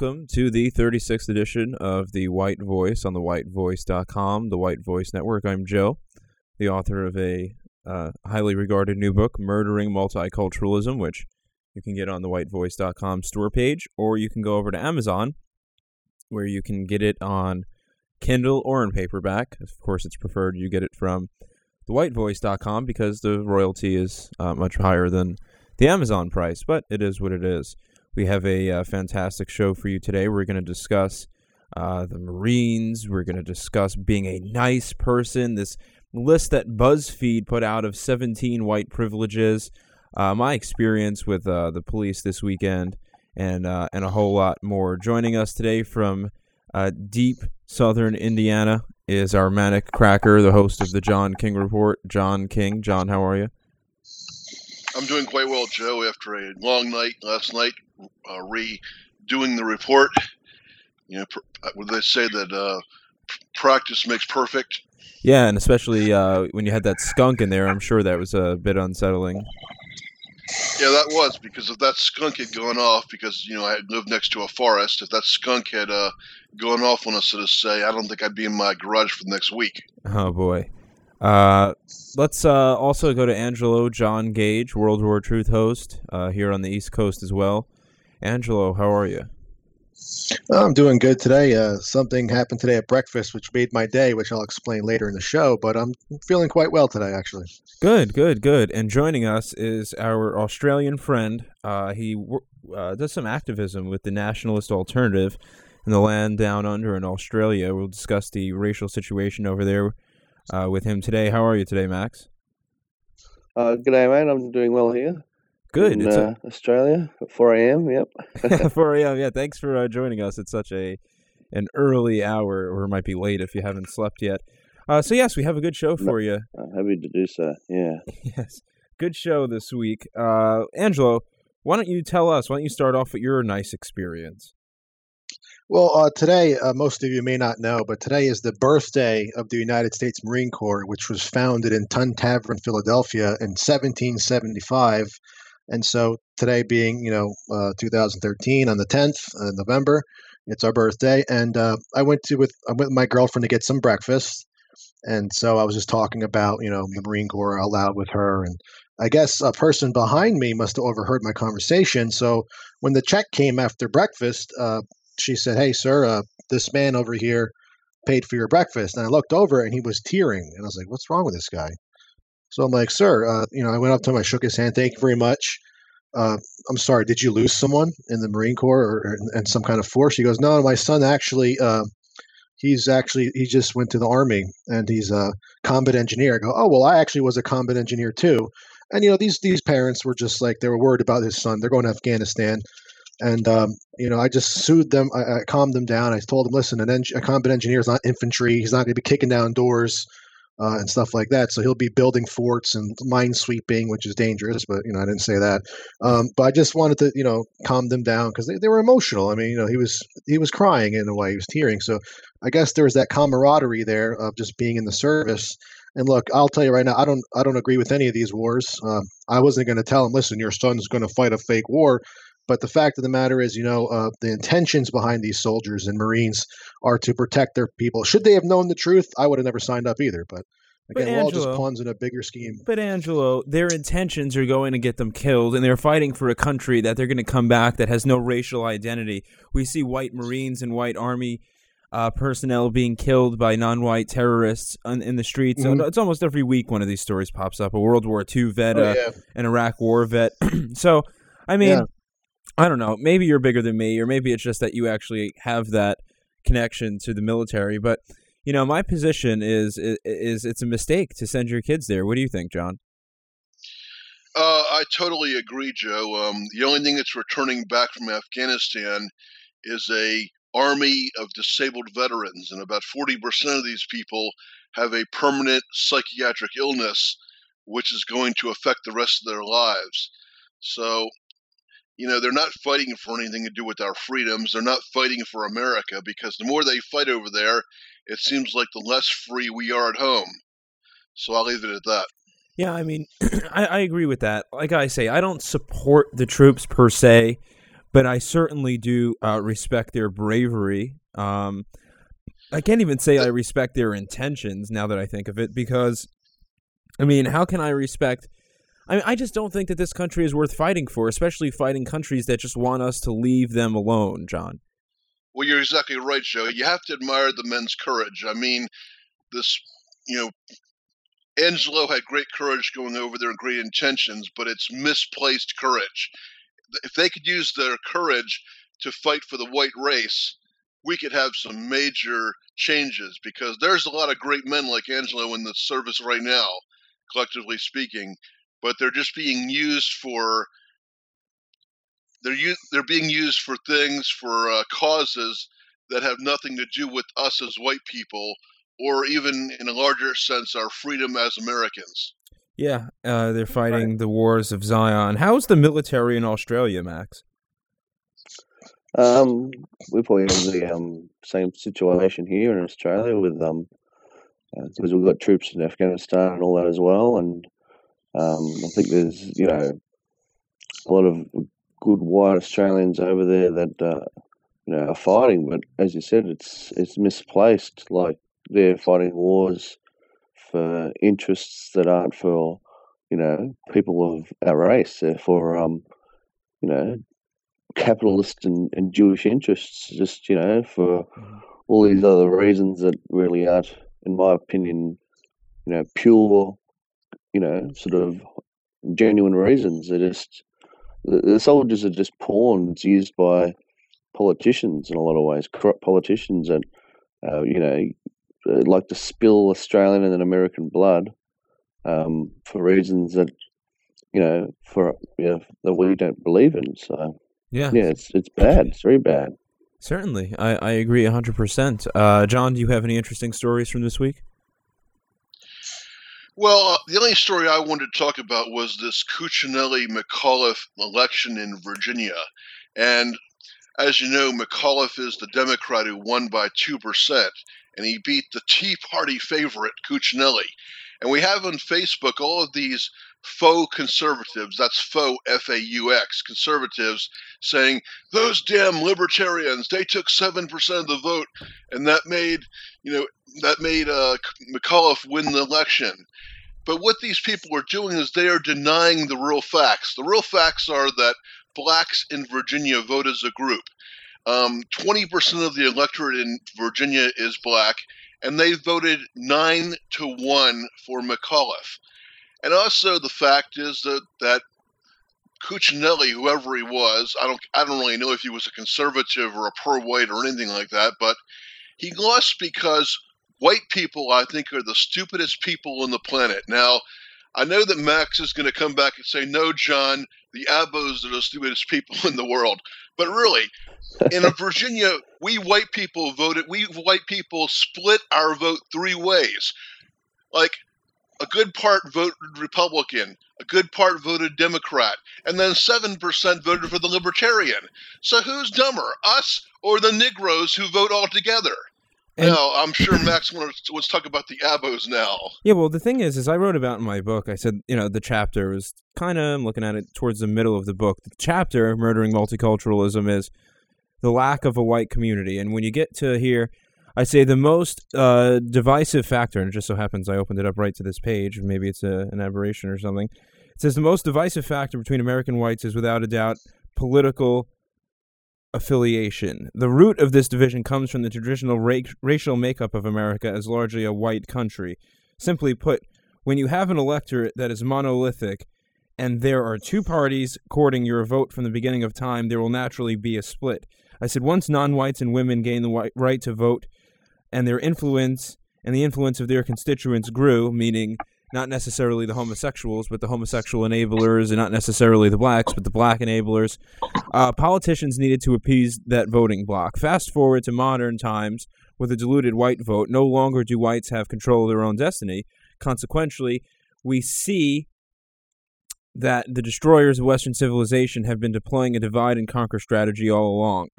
welcome to the 36th edition of The White Voice on the whitevoice.com, the White Voice Network. I'm Joe, the author of a uh, highly regarded new book, Murdering Multiculturalism, which you can get on the whitevoice.com store page, or you can go over to Amazon, where you can get it on Kindle or in paperback. Of course, it's preferred you get it from thewhitevoice.com because the royalty is uh, much higher than the Amazon price, but it is what it is. We have a uh, fantastic show for you today. We're going to discuss uh, the Marines. We're going to discuss being a nice person. This list that BuzzFeed put out of 17 white privileges. Uh, my experience with uh, the police this weekend, and uh, and a whole lot more. Joining us today from uh, deep southern Indiana is our manic cracker, the host of the John King Report, John King. John, how are you? I'm doing quite well, Joe. After a long night last night, uh, redoing the report. You know, pr- uh, would they say that uh, practice makes perfect? Yeah, and especially uh, when you had that skunk in there, I'm sure that was a bit unsettling. Yeah, that was because if that skunk had gone off, because you know I lived next to a forest. If that skunk had uh, gone off on us, so to say, I don't think I'd be in my garage for the next week. Oh boy. Uh, let's uh, also go to Angelo John Gage, World War Truth host uh, here on the East Coast as well. Angelo, how are you? I'm doing good today. Uh, something happened today at breakfast which made my day, which I'll explain later in the show, but I'm feeling quite well today, actually. Good, good, good. And joining us is our Australian friend. Uh, he uh, does some activism with the Nationalist Alternative in the land down under in Australia. We'll discuss the racial situation over there uh, with him today. How are you today, Max? Uh, good day, mate. I'm doing well here Good. in It's uh, Australia at 4 a.m. Yep. 4 a.m. Yeah, thanks for uh, joining us. It's such a an early hour, or it might be late if you haven't slept yet. Uh, so yes, we have a good show for you. Uh, happy to do so. Yeah. Yes, good show this week. Uh, Angelo, why don't you tell us? Why don't you start off with your nice experience? Well, uh, today, uh, most of you may not know, but today is the birthday of the United States Marine Corps, which was founded in Tun Tavern, Philadelphia in 1775. And so today being, you know, uh, 2013 on the 10th of November, it's our birthday. And uh, I went to with I went with my girlfriend to get some breakfast. And so I was just talking about, you know, the Marine Corps out loud with her. And I guess a person behind me must have overheard my conversation. So when the check came after breakfast, uh, she said, "Hey, sir, uh, this man over here paid for your breakfast." And I looked over, and he was tearing, and I was like, "What's wrong with this guy?" So I'm like, "Sir, uh, you know," I went up to him, I shook his hand. Thank you very much. Uh, I'm sorry. Did you lose someone in the Marine Corps or, in some kind of force? He goes, "No, my son actually." Uh, He's actually he just went to the army and he's a combat engineer. I go, oh well, I actually was a combat engineer too. And you know these these parents were just like they were worried about his son. They're going to Afghanistan, and um, you know I just soothed them. I, I calmed them down. I told them, listen, an en- a combat engineer is not infantry. He's not going to be kicking down doors uh, and stuff like that. So he'll be building forts and mine sweeping, which is dangerous. But you know I didn't say that. Um, but I just wanted to you know calm them down because they, they were emotional. I mean you know he was he was crying in a way. He was tearing. So I guess there was that camaraderie there of just being in the service. And look, I'll tell you right now, I don't I don't agree with any of these wars. Um, I wasn't going to tell him, listen, your son's going to fight a fake war. But the fact of the matter is, you know, uh, the intentions behind these soldiers and Marines are to protect their people. Should they have known the truth, I would have never signed up either. But But again, we're all just pawns in a bigger scheme. But Angelo, their intentions are going to get them killed, and they're fighting for a country that they're going to come back that has no racial identity. We see white Marines and white Army uh, personnel being killed by non-white terrorists on, in the streets. Mhm. It's almost every week one of these stories pops up. A World War II vet, Oh, uh, yeah. an Iraq War vet. so, I mean, Yeah. I don't know. Maybe you're bigger than me, or maybe it's just that you actually have that connection to the military. But you know, my position is is, it's a mistake to send your kids there. What do you think, John? Uh, I totally agree, Joe. Um, the only thing that's returning back from Afghanistan is a army of disabled veterans, and about 40% of these people have a permanent psychiatric illness, which is going to affect the rest of their lives. So, you know, they're not fighting for anything to do with our freedoms. They're not fighting for America because the more they fight over there, it seems like the less free we are at home. So I'll leave it at that. Yeah, I mean, I, I agree with that. Like I say, I don't support the troops per se, but I certainly do uh, respect their bravery. Um, I can't even say I respect their intentions now that I think of it, because, I mean, how can I respect? I mean, I just don't think that this country is worth fighting for, especially fighting countries that just want us to leave them alone, John. Well, you're exactly right, Joe. You have to admire the men's courage. I mean, this, you know, Angelo had great courage going over there and great intentions, but it's misplaced courage. If they could use their courage to fight for the white race, we could have some major changes because there's a lot of great men like Angelo in the service right now, collectively speaking, but they're just being used for they're they're being used for things for uh, causes that have nothing to do with us as white people or even in a larger sense, our freedom as Americans. Yeah, uh, they're fighting right. the wars of Zion. How's the military in Australia, Max? Um, we're probably in the um, same situation here in Australia with um, because uh, we've got troops in Afghanistan and all that as well, and um, I think there's you know a lot of good white Australians over there that uh, you know are fighting, but as you said, it's it's misplaced. Like they're fighting wars for interests that aren't for you know people of our race. They're for um, you know capitalist and, and Jewish interests. Just you know for all these other reasons that really aren't, in my opinion, you know pure, you know sort of genuine reasons. They're just the, the soldiers are just pawns used by politicians in a lot of ways, corrupt politicians, and uh, you know like to spill Australian and then American blood um, for reasons that you know for you know, that we don't believe in. So yeah, yeah, it's it's bad. It's very bad. Certainly, I, I agree hundred uh, percent. John, do you have any interesting stories from this week? Well, uh, the only story I wanted to talk about was this Cuccinelli McAuliffe election in Virginia, and as you know, McAuliffe is the Democrat who won by two percent, and he beat the Tea Party favorite, Cuccinelli. And we have on Facebook all of these faux conservatives, that's faux F A U X, conservatives, saying, those damn libertarians, they took 7% of the vote, and that made, you know, that made uh, McAuliffe win the election. But what these people are doing is they are denying the real facts. The real facts are that blacks in Virginia vote as a group. Um, 20% of the electorate in Virginia is black, and they voted 9 to 1 for McAuliffe. And also the fact is that, that Cuccinelli, whoever he was, I don't I don't really know if he was a conservative or a pro-white or anything like that, but he lost because white people, I think, are the stupidest people on the planet. Now, I know that Max is going to come back and say, "No, John, the Abos are the stupidest people in the world." But really, in Virginia, we white people voted. We white people split our vote three ways. Like a good part voted Republican, a good part voted Democrat, and then seven percent voted for the Libertarian. So who's dumber, us or the Negroes who vote all together? And, no, I'm sure Max wants to talk about the abos now. Yeah, well, the thing is, is I wrote about in my book. I said, you know, the chapter was kind of. I'm looking at it towards the middle of the book. The chapter, "Murdering Multiculturalism," is the lack of a white community. And when you get to here, I say the most uh, divisive factor, and it just so happens I opened it up right to this page. Maybe it's a, an aberration or something. It says the most divisive factor between American whites is without a doubt political affiliation. The root of this division comes from the traditional ra racial makeup of America as largely a white country. Simply put, when you have an electorate that is monolithic, and there are two parties courting your vote from the beginning of time, there will naturally be a split. I said once non-whites and women gained the right to vote, and their influence and the influence of their constituents grew, meaning not necessarily the homosexuals, but the homosexual enablers, and not necessarily the blacks, but the black enablers. Uh, politicians needed to appease that voting bloc. Fast forward to modern times with a diluted white vote. No longer do whites have control of their own destiny. Consequently, we see that the destroyers of Western civilization have been deploying a divide and conquer strategy all along.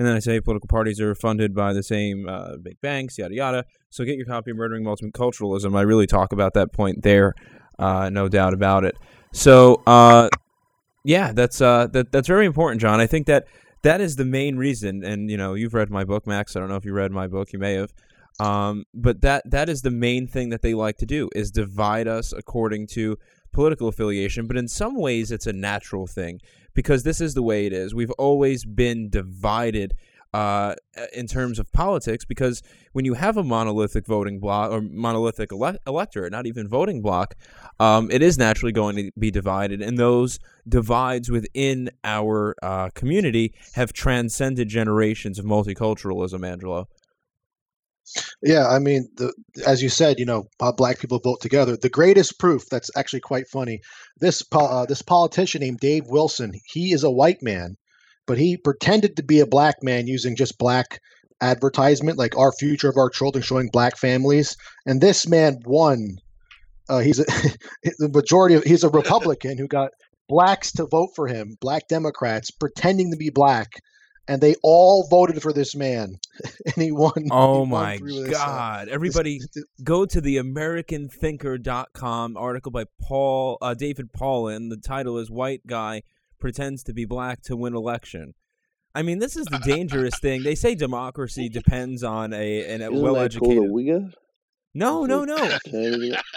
and then I say political parties are funded by the same uh, big banks, yada yada. So get your copy of Murdering Multiculturalism. I really talk about that point there, uh, no doubt about it. So uh, yeah, that's uh, that that's very important, John. I think that that is the main reason. And you know, you've read my book, Max. I don't know if you read my book. You may have. Um, but that that is the main thing that they like to do is divide us according to political affiliation. But in some ways, it's a natural thing because this is the way it is. We've always been divided uh, in terms of politics because when you have a monolithic voting block or monolithic ele electorate, not even voting block, um, it is naturally going to be divided. And those divides within our uh, community have transcended generations of multiculturalism, Angelo. Yeah, I mean, the, as you said, you know, black people vote together. The greatest proof that's actually quite funny. This uh, this politician named Dave Wilson, he is a white man, but he pretended to be a black man using just black advertisement, like our future of our children, showing black families. And this man won. Uh, he's a, the majority of he's a Republican who got blacks to vote for him, black Democrats pretending to be black and they all voted for this man, and he won. Oh he won my through this, uh, God! this- Everybody, this- go to the AmericanThinker.com article by Paul uh, David Paulin. The title is "White Guy Pretends to Be Black to Win Election." I mean, this is the dangerous thing. They say democracy depends on a an, a Isn't that called a well-educated. No, no, no,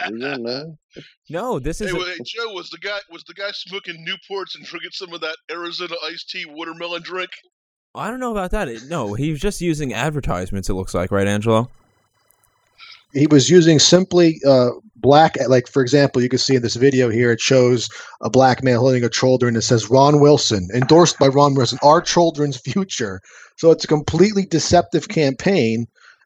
No. no. This Hey, is a- wait, Joe, was the guy was the guy smoking Newports and drinking some of that Arizona iced tea watermelon drink? I don't know about that. It- no, he was just using advertisements. It looks like, right, Angelo? he was using simply uh, black like for example you can see in this video here it shows a black man holding a shoulder and it says ron wilson endorsed by ron wilson our children's future so it's a completely deceptive campaign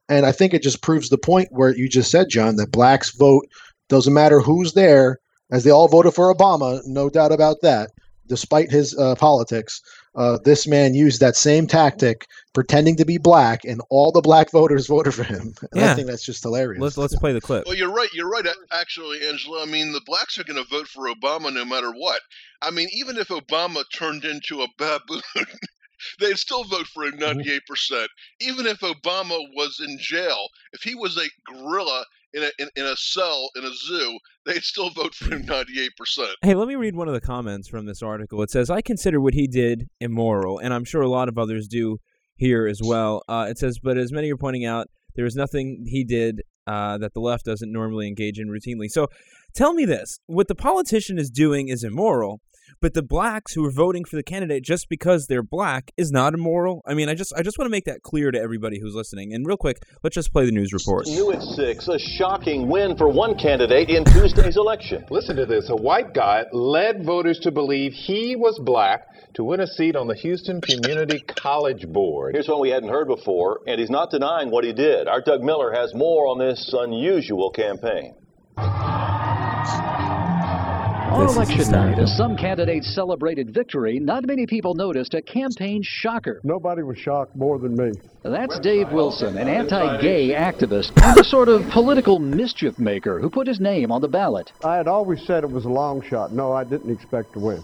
and i think it just proves the point where you just said john that blacks vote doesn't matter who's there as they all voted for obama no doubt about that despite his uh, politics uh, this man used that same tactic pretending to be black and all the black voters voted for him and Yeah. i think that's just hilarious Let's let's play the clip. Well, you're right. You're right. Actually, Angela. I mean, the blacks are going to vote for Obama no matter what. I mean, even if Obama turned into a baboon, they'd still vote for him 98 percent. Even if Obama was in jail, if he was a gorilla in a in, in a cell in a zoo, they'd still vote for him 98 percent. Hey, let me read one of the comments from this article. It says, I consider what he did immoral, and I'm sure a lot of others do here as well. Uh, it says, but as many are pointing out, there is nothing he did uh, that the left doesn't normally engage in routinely. So tell me this what the politician is doing is immoral. But the blacks who are voting for the candidate just because they're black is not immoral. I mean, I just I just want to make that clear to everybody who's listening. And real quick, let's just play the news report. New at 6, a shocking win for one candidate in Tuesday's election. Listen to this. A white guy led voters to believe he was black to win a seat on the Houston Community College Board. Here's one we hadn't heard before, and he's not denying what he did. Our Doug Miller has more on this unusual campaign. On This is election night, as some candidates celebrated victory, not many people noticed a campaign shocker. Nobody was shocked more than me. That's Dave Wilson, an anti-gay activist and a sort of political mischief maker who put his name on the ballot. I had always said it was a long shot. No, I didn't expect to win.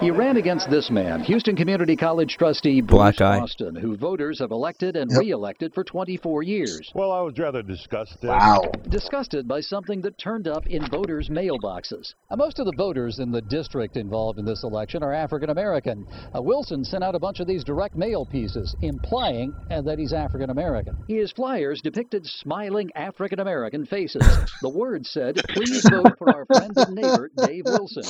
He ran against this man, Houston Community College trustee Black Bruce guy. Austin, who voters have elected and Yep. re-elected for 24 years. Well, I was rather disgusted. wow Disgusted by something that turned up in voters' mailboxes. Uh, most of the voters in the district involved in this election are African American. Uh, Wilson sent out a bunch of these direct mail pieces implying uh, that he's African American. His flyers depicted smiling African American faces. the words said, "Please vote for our friend and neighbor Dave Wilson."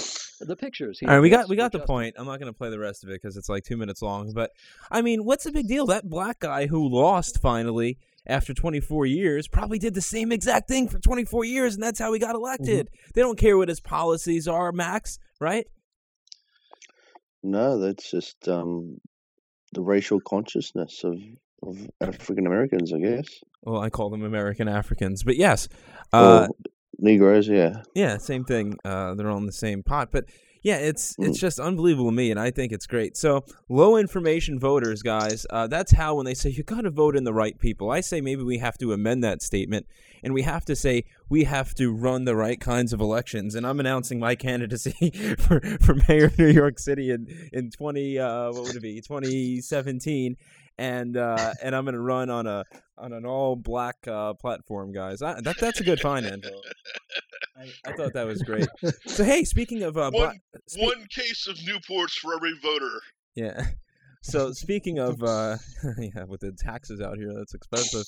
The pictures. he All right, we got we got the just- point. I'm not going to play the rest of it because it's like two minutes long. But I mean, what's the big deal? That black guy who lost finally after 24 years probably did the same exact thing for 24 years, and that's how he got elected. They don't care what his policies are, Max, right? No, that's just um, the racial consciousness of, of African Americans, I guess. Well, I call them American Africans, but yes, uh, or Negroes, yeah. yeah, same thing. Uh, they're all in the same pot, but yeah, it's it's Mm. just unbelievable to me, and I think it's great. So low information voters, guys, uh, that's how when they say you got to vote in the right people, I say maybe we have to amend that statement, and we have to say we have to run the right kinds of elections. And I'm announcing my candidacy for for mayor of New York City in in twenty uh, what would it be 2017. And uh, and I'm gonna run on a on an all black uh, platform, guys. I, that that's a good find, Angelo. I, I thought that was great. So hey, speaking of uh, One, spe- one case of Newports for every voter. yeah. So speaking of uh, yeah, with the taxes out here, that's expensive.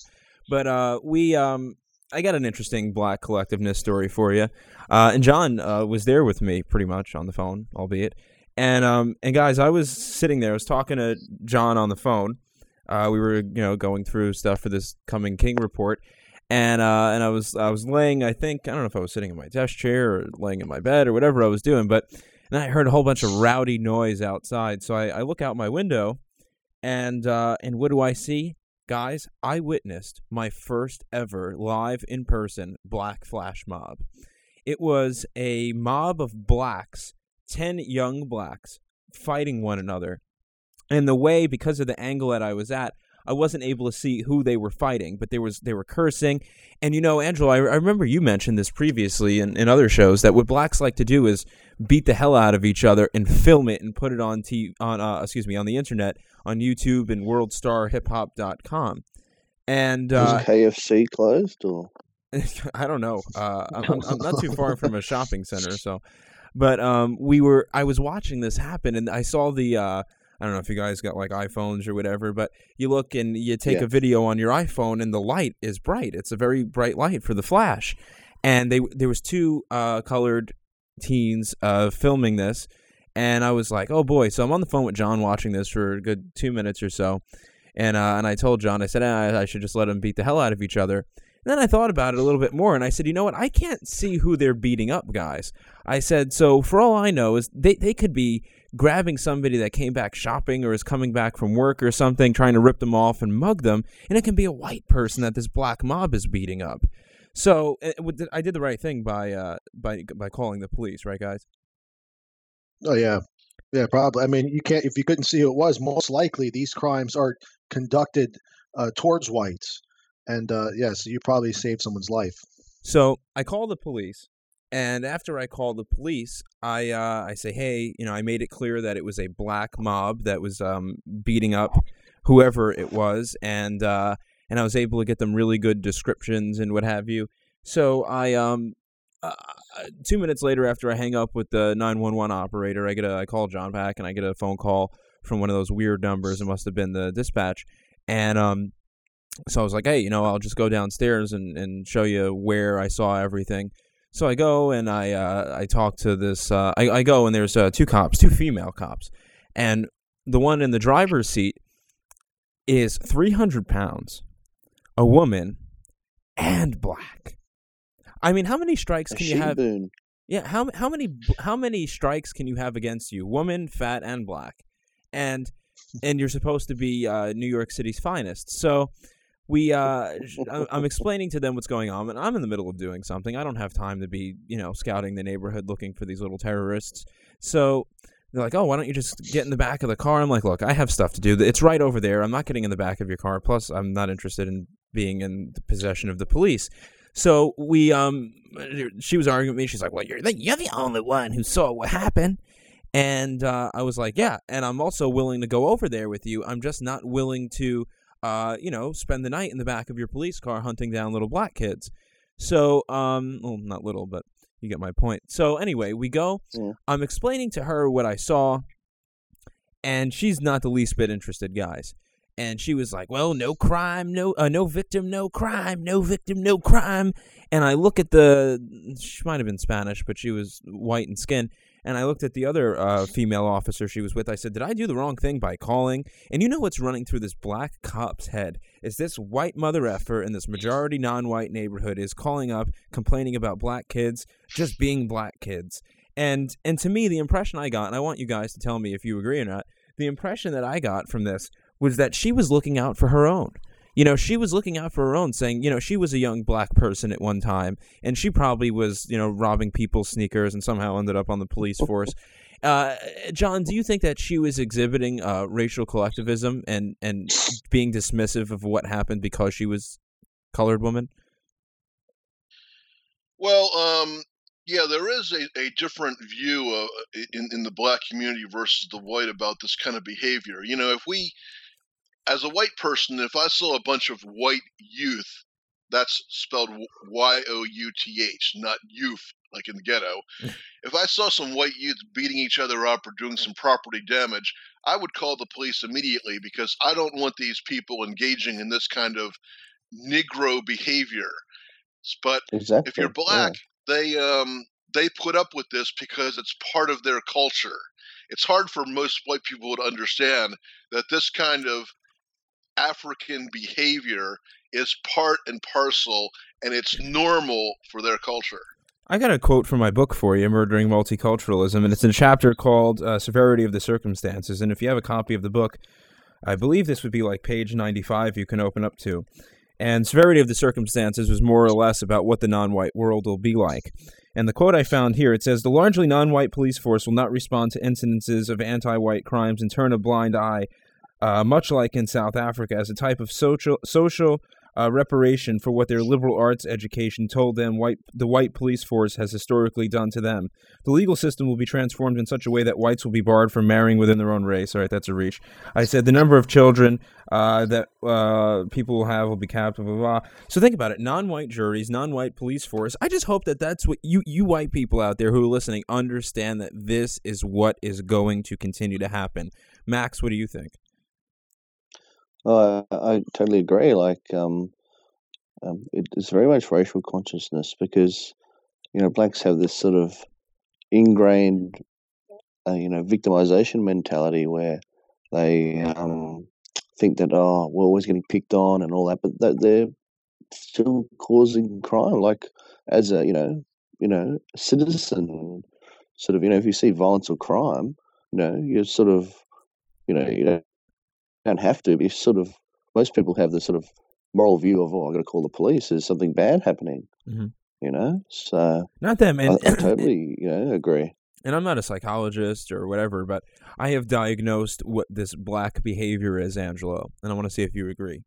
But uh, we um, I got an interesting black collectiveness story for you. Uh, and John uh, was there with me pretty much on the phone, albeit. And um, and guys, I was sitting there. I was talking to John on the phone. Uh, we were you know going through stuff for this coming King report. And uh, and I was I was laying I think I don't know if I was sitting in my desk chair or laying in my bed or whatever I was doing, but and I heard a whole bunch of rowdy noise outside. So I, I look out my window, and uh, and what do I see, guys? I witnessed my first ever live in person black flash mob. It was a mob of blacks, ten young blacks, fighting one another. And the way, because of the angle that I was at, I wasn't able to see who they were fighting, but there was they were cursing. And you know, Angela, I, I remember you mentioned this previously in, in other shows that what blacks like to do is beat the hell out of each other and film it and put it on t on uh, excuse me on the internet on YouTube and WorldStarHipHop.com. And uh, Is KFC closed or? I don't know. Uh, I'm, I'm, I'm not too far from a shopping center, so. But um, we were. I was watching this happen, and I saw the. Uh, I don't know if you guys got like iPhones or whatever, but you look and you take Yeah. a video on your iPhone, and the light is bright. It's a very bright light for the flash, and they there was two uh, colored teens uh, filming this, and I was like, oh boy. So I'm on the phone with John watching this for a good two minutes or so, and uh, and I told John, I said, ah, I should just let them beat the hell out of each other. And then I thought about it a little bit more, and I said, you know what? I can't see who they're beating up, guys. I said, so for all I know, is they, they could be grabbing somebody that came back shopping or is coming back from work or something, trying to rip them off and mug them, and it can be a white person that this black mob is beating up. So with the- I did the right thing by uh, by by calling the police, right, guys? Oh yeah, yeah, probably. I mean, you can't if you couldn't see who it was. Most likely, these crimes are conducted uh, towards whites, and uh, yes, you probably saved someone's life. So I call the police, and after I call the police, I uh, I say, hey, you know, I made it clear that it was a black mob that was um, beating up whoever it was, and uh, and I was able to get them really good descriptions and what have you. So I um. Uh, two minutes later, after I hang up with the 911 operator, I get a I call John back and I get a phone call from one of those weird numbers. It must have been the dispatch, and um, so I was like, hey, you know, I'll just go downstairs and, and show you where I saw everything. So I go and I uh, I talk to this. Uh, I, I go and there's uh, two cops, two female cops, and the one in the driver's seat is 300 pounds, a woman, and black. I mean, how many strikes can you have? Yeah, how how many how many strikes can you have against you? Woman, fat, and black, and and you're supposed to be uh, New York City's finest. So we, uh, I'm- explaining to them what's going on, and I'm in the middle of doing something. I don't have time to be, you know, scouting the neighborhood looking for these little terrorists. So they're like, "Oh, why don't you just get in the back of the car?" I'm like, "Look, I have stuff to do. It's right over there. I'm not getting in the back of your car. Plus, I'm not interested in being in the possession of the police." So we, um, she was arguing with me. She's like, "Well, you're the, you're the only one who saw what happened." And uh, I was like, "Yeah," and I'm also willing to go over there with you. I'm just not willing to, uh, you know, spend the night in the back of your police car hunting down little black kids. So, um, well, not little, but you get my point. So anyway, we go. Yeah. I'm explaining to her what I saw, and she's not the least bit interested, guys. And she was like, "Well, no crime, no, uh, no victim, no crime, no victim, no crime." And I look at the, she might have been Spanish, but she was white in skin, And I looked at the other uh, female officer she was with. I said, "Did I do the wrong thing by calling?" And you know what's running through this black cop's head is this white mother effer in this majority non-white neighborhood is calling up, complaining about black kids just being black kids. And and to me, the impression I got, and I want you guys to tell me if you agree or not, the impression that I got from this was that she was looking out for her own. You know, she was looking out for her own, saying, you know, she was a young black person at one time, and she probably was, you know, robbing people's sneakers and somehow ended up on the police force. Uh, John, do you think that she was exhibiting uh, racial collectivism and, and being dismissive of what happened because she was colored woman? Well, um, yeah, there is a, a different view uh, in, in the black community versus the white about this kind of behavior. You know, if we, as a white person, if I saw a bunch of white youth, that's spelled Y O U T H, not youth, like in the ghetto. if I saw some white youth beating each other up or doing some property damage, I would call the police immediately because I don't want these people engaging in this kind of Negro behavior. But Exactly. if you're Yeah. black, they um, they put up with this because it's part of their culture. It's hard for most white people to understand that this kind of African behavior is part and parcel, and it's normal for their culture. I got a quote from my book for you, Murdering Multiculturalism, and it's in a chapter called uh, Severity of the Circumstances. And if you have a copy of the book, I believe this would be like page 95 you can open up to. And Severity of the Circumstances was more or less about what the non-white world will be like. And the quote I found here, it says, The largely non-white police force will not respond to incidences of anti-white crimes and turn a blind eye, uh, much like in South Africa, as a type of social, social uh, reparation for what their liberal arts education told them white the white police force has historically done to them. The legal system will be transformed in such a way that whites will be barred from marrying within their own race. All right, that's a reach. I said the number of children uh, that uh, people will have will be capped. Blah, blah, blah. So think about it: non-white juries, non-white police force. I just hope that that's what you you white people out there who are listening understand that this is what is going to continue to happen. Max, what do you think? Oh, I, I totally agree. Like, um, um, it is very much racial consciousness because, you know, blacks have this sort of ingrained, uh, you know, victimization mentality where they um, think that, oh, we're always getting picked on and all that, but that they're still causing crime. Like, as a, you know, you know, citizen, sort of, you know, if you see violence or crime, you know, you're sort of, you know, you don't don't have to, but you sort of most people have this sort of moral view of oh, I got to call the police. There's something bad happening, Mhm. you know. So Not them, I, I totally, you know, agree. and I'm not a psychologist or whatever, but I have diagnosed what this black behavior is, Angelo, and I want to see if you agree.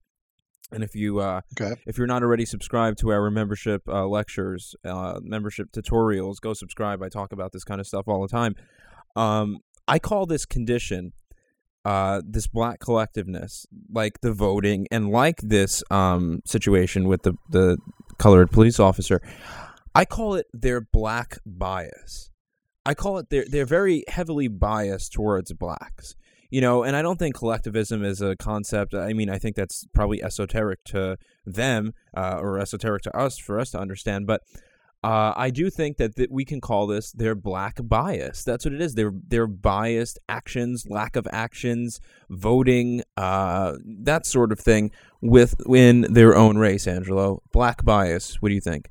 And if you uh, Okay. if you're not already subscribed to our membership uh, lectures, uh, membership tutorials, go subscribe. I talk about this kind of stuff all the time. Um, I call this condition uh, this black collectiveness, like the voting, and like this um, situation with the the colored police officer. I call it their black bias. I call it they're they're very heavily biased towards blacks. You know, and I don't think collectivism is a concept. I mean, I think that's probably esoteric to them uh, or esoteric to us for us to understand. But uh, I do think that, that we can call this their black bias. That's what it is. Their their biased actions, lack of actions, voting, uh, that sort of thing within their own race. Angelo, black bias. What do you think?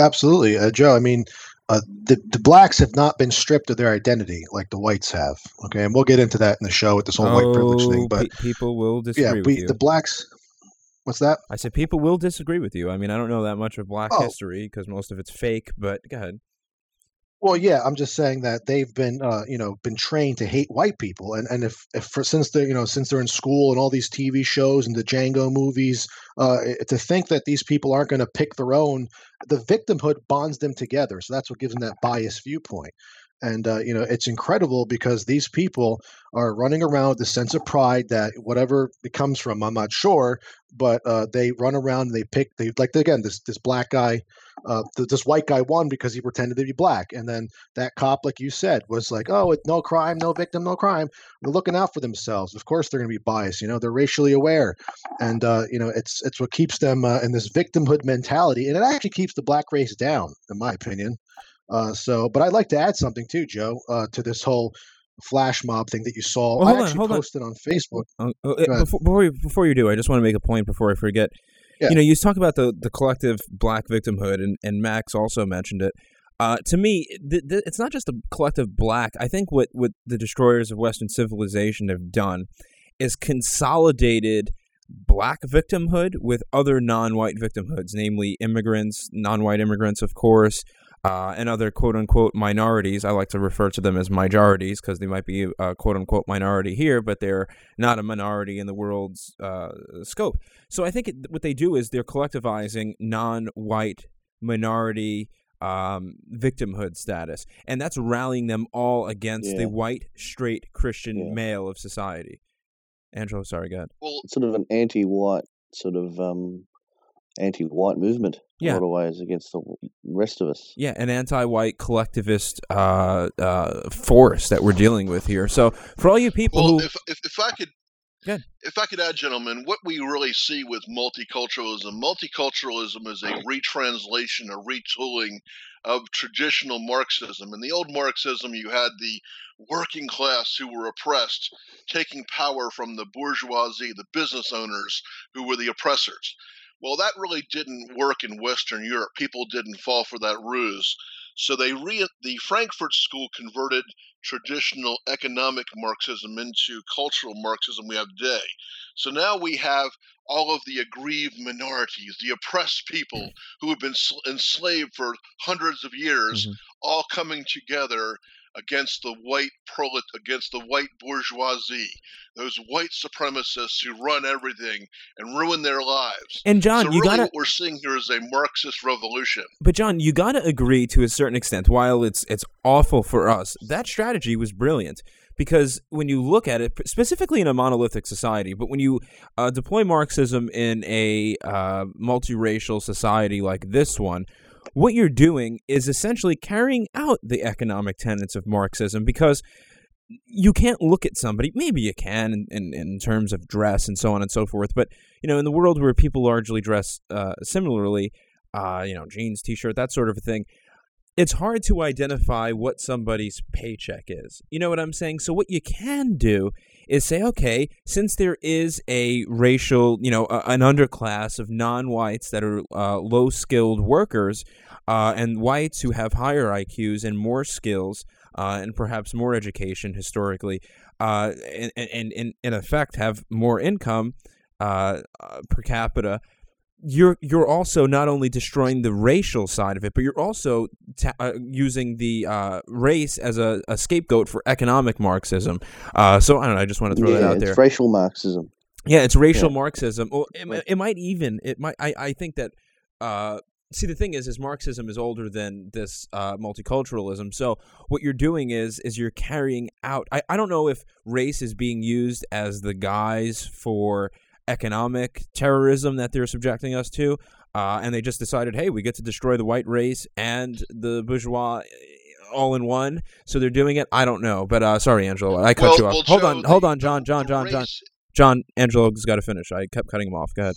Absolutely, uh, Joe. I mean, uh, the the blacks have not been stripped of their identity like the whites have. Okay, and we'll get into that in the show with this whole white privilege thing. Oh, But pe- people will disagree yeah, we the blacks. What's that? I said people will disagree with you. I mean, I don't know that much of black Oh. history because most of it's fake. But go ahead. Well, yeah, I'm just saying that they've been, uh, you know, been trained to hate white people, and and if, if for since they're, you know, since they're in school and all these TV shows and the Django movies, uh, to think that these people aren't going to pick their own, the victimhood bonds them together. So that's what gives them that biased viewpoint. And uh, you know, it's incredible because these people are running around with the sense of pride that whatever it comes from, I'm not sure, but uh, they run around and they pick. They like again this this black guy uh, th- this white guy won because he pretended to be black, and then that cop, like you said, was like, "Oh, it's no crime, no victim, no crime." They're looking out for themselves. Of course, they're going to be biased. You know, they're racially aware, and uh, you know, it's it's what keeps them uh, in this victimhood mentality, and it actually keeps the black race down, in my opinion. Uh, so, but I'd like to add something too, Joe, uh, to this whole flash mob thing that you saw. Well, I hold on, actually hold posted on, Facebook. Uh, uh, before, before, you, before you do, I just want to make a point before I forget. Yeah. You know, you talk about the, the collective black victimhood, and, and Max also mentioned it. Uh, to me, it's not just a collective black. I think what, what the destroyers of Western civilization have done is consolidated black victimhood with other non-white victimhoods, namely immigrants, non-white immigrants, of course, uh, and other quote-unquote minorities. I like to refer to them as majorities because they might be a quote-unquote minority here, but they're not a minority in the world's uh, scope. So I think it, what they do is they're collectivizing non-white minority um, victimhood status, and that's rallying them all against Yeah. the white, straight Christian Yeah. male of society. Andrew, sorry, go ahead. Well, It's sort of an anti-white sort of um, anti-white movement in Yeah. a lot of ways against the rest of us. Yeah, an anti-white collectivist uh, uh, force that we're dealing with here. So, for all you people well, who, if, if if I could, Good. if I could add, gentlemen, what we really see with multiculturalism, multiculturalism is a retranslation, a retooling of traditional Marxism. In the old Marxism, you had the working class who were oppressed taking power from the bourgeoisie, the business owners who were the oppressors. Well, that really didn't work in Western Europe. People didn't fall for that ruse. So they re- the Frankfurt School converted traditional economic Marxism into cultural Marxism we have today. So now we have all of the aggrieved minorities, the oppressed people who have been sl- enslaved for hundreds of years, Mhm. all coming together against the white prolet, against the white bourgeoisie, those white supremacists who run everything and ruin their lives. and John, so you really, gotta, what we're seeing here is a Marxist revolution. but John, you gotta agree to a certain extent. While it's it's awful for us, that strategy was brilliant because when you look at it, specifically in a monolithic society, but when you uh, deploy Marxism in a uh, multiracial society like this one, what you're doing is essentially carrying out the economic tenets of Marxism because you can't look at somebody maybe you can in, in, in terms of dress and so on and so forth but you know in the world where people largely dress uh, similarly uh, you know jeans t-shirt that sort of a thing it's hard to identify what somebody's paycheck is. You know what i'm saying? So what you can do is say okay since there is a racial you know an underclass of non-whites that are uh, low skilled workers uh, and whites who have higher iqs and more skills uh, and perhaps more education historically, uh, and, and, and in effect have more income uh, per capita, you're you're also not only destroying the racial side of it, but you're also uh, using the uh, race as a, a scapegoat for economic Marxism. Uh, so I don't know. I just want to throw yeah, that out it's there. racial Marxism. Yeah, it's racial Yeah. Marxism. Well, it, it might even it might. I, I think that. Uh, see, the thing is, is Marxism is older than this uh, multiculturalism. So what you're doing is is you're carrying out. I, I don't know if race is being used as the guise for economic terrorism that they're subjecting us to. Uh, and they just decided, hey, we get to destroy the white race and the bourgeois eh, all in one. So they're doing it. I don't know, but uh, sorry, Angelo, I cut Well- you off. well, hold Joe, on, hold on, John, John, John, John. John Angelo's got to finish. I kept cutting him off. Go ahead.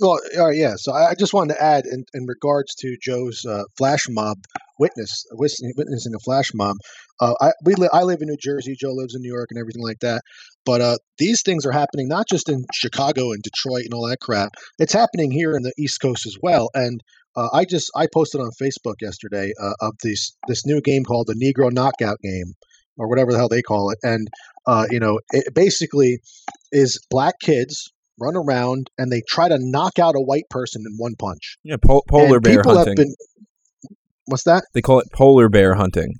Well, all right, yeah. So I I just wanted to add, in, in regards to Joe's uh, flash mob witness, wis- witnessing a flash mob. Uh, I we li- I live in New Jersey. Joe lives in New York, and everything like that. But uh, these things are happening not just in Chicago and Detroit and all that crap. It's happening here in the East Coast as well. And uh, I just I posted on Facebook yesterday uh, of this this new game called the Negro Knockout Game, or whatever the hell they call it. And uh, you know, it basically is black kids run around and they try to knock out a white person in one punch. Yeah, pol- polar And bear people hunting. have been what's that? They call it polar bear hunting.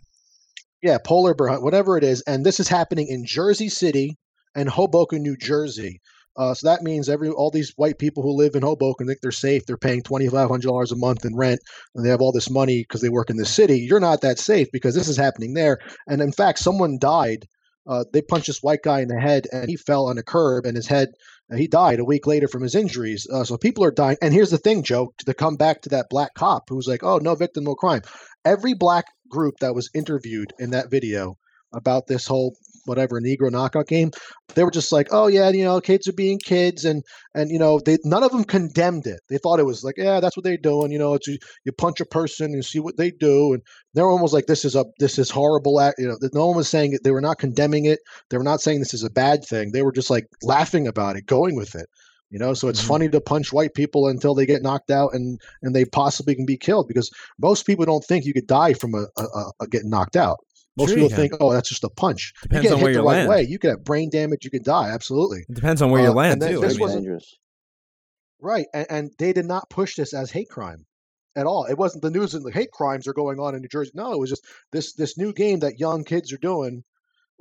Yeah, polar bear hunt, whatever it is. And this is happening in Jersey City and Hoboken, New Jersey. Uh, so that means every all these white people who live in Hoboken think they're safe. They're paying twenty five hundred dollars a month in rent, and they have all this money because they work in the city. You're not that safe because this is happening there. And in fact, someone died. Uh, they punched this white guy in the head, and he fell on a curb, and his head. uh, he died a week later from his injuries. Uh, so people are dying. And here's the thing, Joe. To come back to that black cop who's like, "Oh, no victim, no crime." Every black group that was interviewed in that video about this whole whatever Negro knockout game. They were just like, oh yeah, you know, kids are being kids, and and you know, they none of them condemned it. They thought it was like, yeah, that's what they're doing. You know, it's you, you punch a person and see what they do, and they're almost like this is a this is horrible. Act. You know, no one was saying it. They were not condemning it. They were not saying this is a bad thing. They were just like laughing about it, going with it. You know, so it's Mhm. funny to punch white people until they get knocked out and and they possibly can be killed because most people don't think you could die from a, a, a getting knocked out. Most Sure people think, oh, that's just a punch. Depends you get on hit where the you right land. way, you could have brain damage. You could die. Absolutely. It depends on where you Uh, land too. this was- dangerous. Right, and, and they did not push this as hate crime at all. It wasn't the news and the hate crimes are going on in New Jersey. No, it was just this this new game that young kids are doing.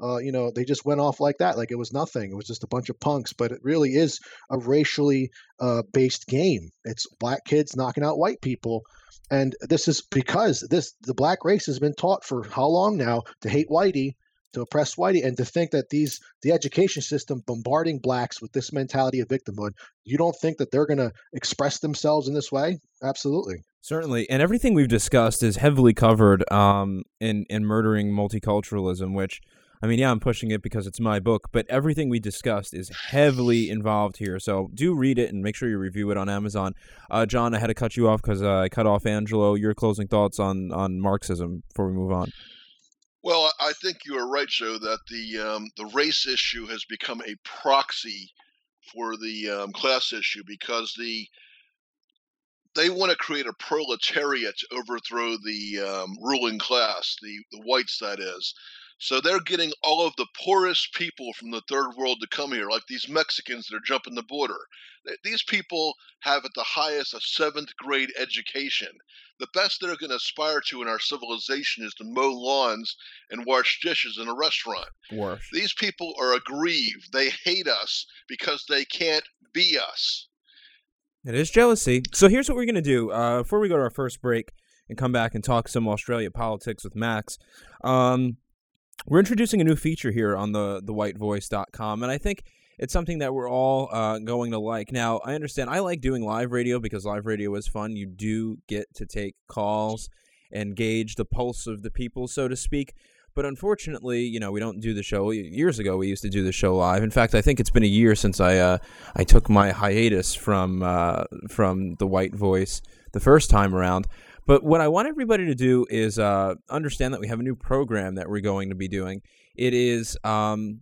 Uh, you know, they just went off like that, like it was nothing. It was just a bunch of punks. But it really is a racially uh, based game. It's black kids knocking out white people, and this is because this the black race has been taught for how long now to hate whitey, to oppress whitey, and to think that these the education system bombarding blacks with this mentality of victimhood you don't think that they're going to express themselves in this way? Absolutely. Certainly, and everything we've discussed is heavily covered um, in in murdering multiculturalism. Which, I mean, yeah, I'm pushing it because it's my book, but everything we discussed is heavily involved here. So do read it and make sure you review it on Amazon. Uh, John, I had to cut you off because uh, I cut off Angelo. Your closing thoughts on on Marxism before we move on. Well, I think you are right, Joe, that the um, the race issue has become a proxy for the um, class issue because the they want to create a proletariat to overthrow the um, ruling class, the, the whites, that is. So they're getting all of the poorest people from the third world to come here, like these Mexicans that are jumping the border. These people have at the highest a seventh grade education. The best they're going to aspire to in our civilization is to mow lawns and wash dishes in a restaurant. Worse. These people are aggrieved. They hate us because they can't be us. It is jealousy. So here's what we're going to do. Uh, before we go to our first break and come back and talk some Australia politics with Max, um, we're introducing a new feature here on the, the whitevoice.com, and I think it's something that we're all uh, going to like. Now, I understand I like doing live radio because live radio is fun. You do get to take calls and gauge the pulse of the people, so to speak. But unfortunately, you know, we don't do the show. Years ago, we used to do the show live. In fact, I think it's been a year since I uh, I took my hiatus from uh, from the White Voice the first time around. But what I want everybody to do is uh, understand that we have a new program that we're going to be doing. It is um,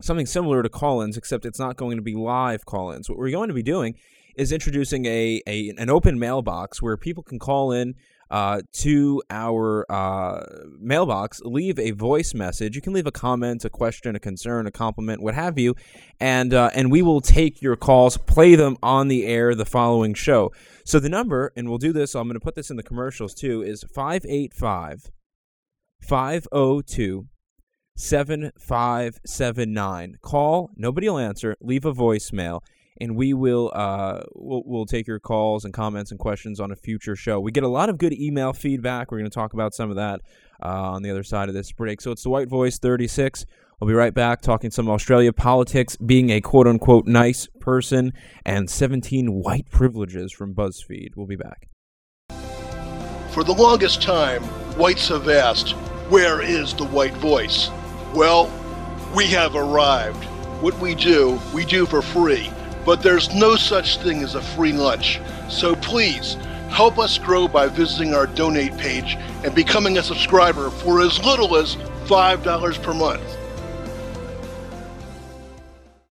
something similar to call-ins, except it's not going to be live call-ins. What we're going to be doing is introducing a, a an open mailbox where people can call in uh, to our uh, mailbox, leave a voice message. You can leave a comment, a question, a concern, a compliment, what have you, and uh, and we will take your calls, play them on the air the following show. So the number, and we'll do this. I'm going to put this in the commercials too, is 585 502 7579. Call, nobody will answer, leave a voicemail, and we will uh we'll, we'll take your calls and comments and questions on a future show. We get a lot of good email feedback. We're going to talk about some of that uh, on the other side of this break. So it's the White Voice 36. I'll be right back talking some Australia politics, being a quote unquote nice person, and 17 white privileges from BuzzFeed. We'll be back. For the longest time, whites have asked, Where is the white voice? Well, we have arrived. What we do, we do for free, but there's no such thing as a free lunch. So please, help us grow by visiting our donate page and becoming a subscriber for as little as $5 per month.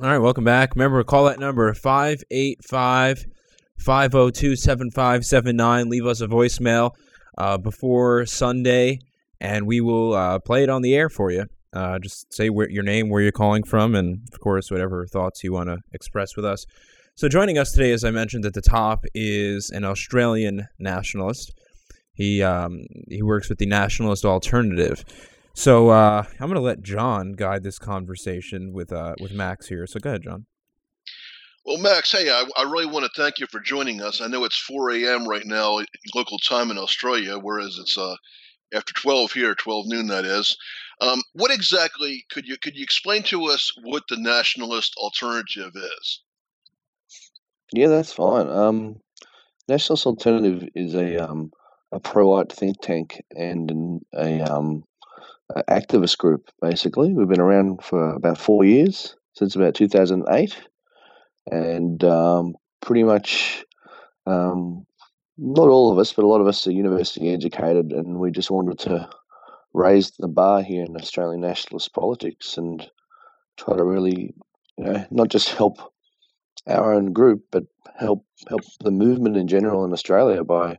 welcome back. Remember, call that number 585 502 7579. Leave us a voicemail uh, before Sunday, and we will uh, play it on the air for you. Uh, just say where, your name, where you're calling from, and, of course, whatever thoughts you want to express with us. So joining us today, as I mentioned at the top, is an Australian nationalist. He um, he works with the Nationalist Alternative. So uh, I'm going to let John guide this conversation with uh, with Max here. So go ahead, John. Well, Max, hey, I, I really want to thank you for joining us. I know it's 4 a.m. right now, local time in Australia, whereas it's uh, after 12 here, 12 noon that is. Um, what exactly could you could you explain to us what the nationalist alternative is? Yeah, that's fine. Um, Nationalist Alternative is a um, a pro-white think tank and an, a um, a activist group. Basically, we've been around for about four years since about 2008, and um, pretty much um, not all of us, but a lot of us are university educated, and we just wanted to raise the bar here in Australian nationalist politics and try to really, you know, not just help our own group, but help help the movement in general in Australia by,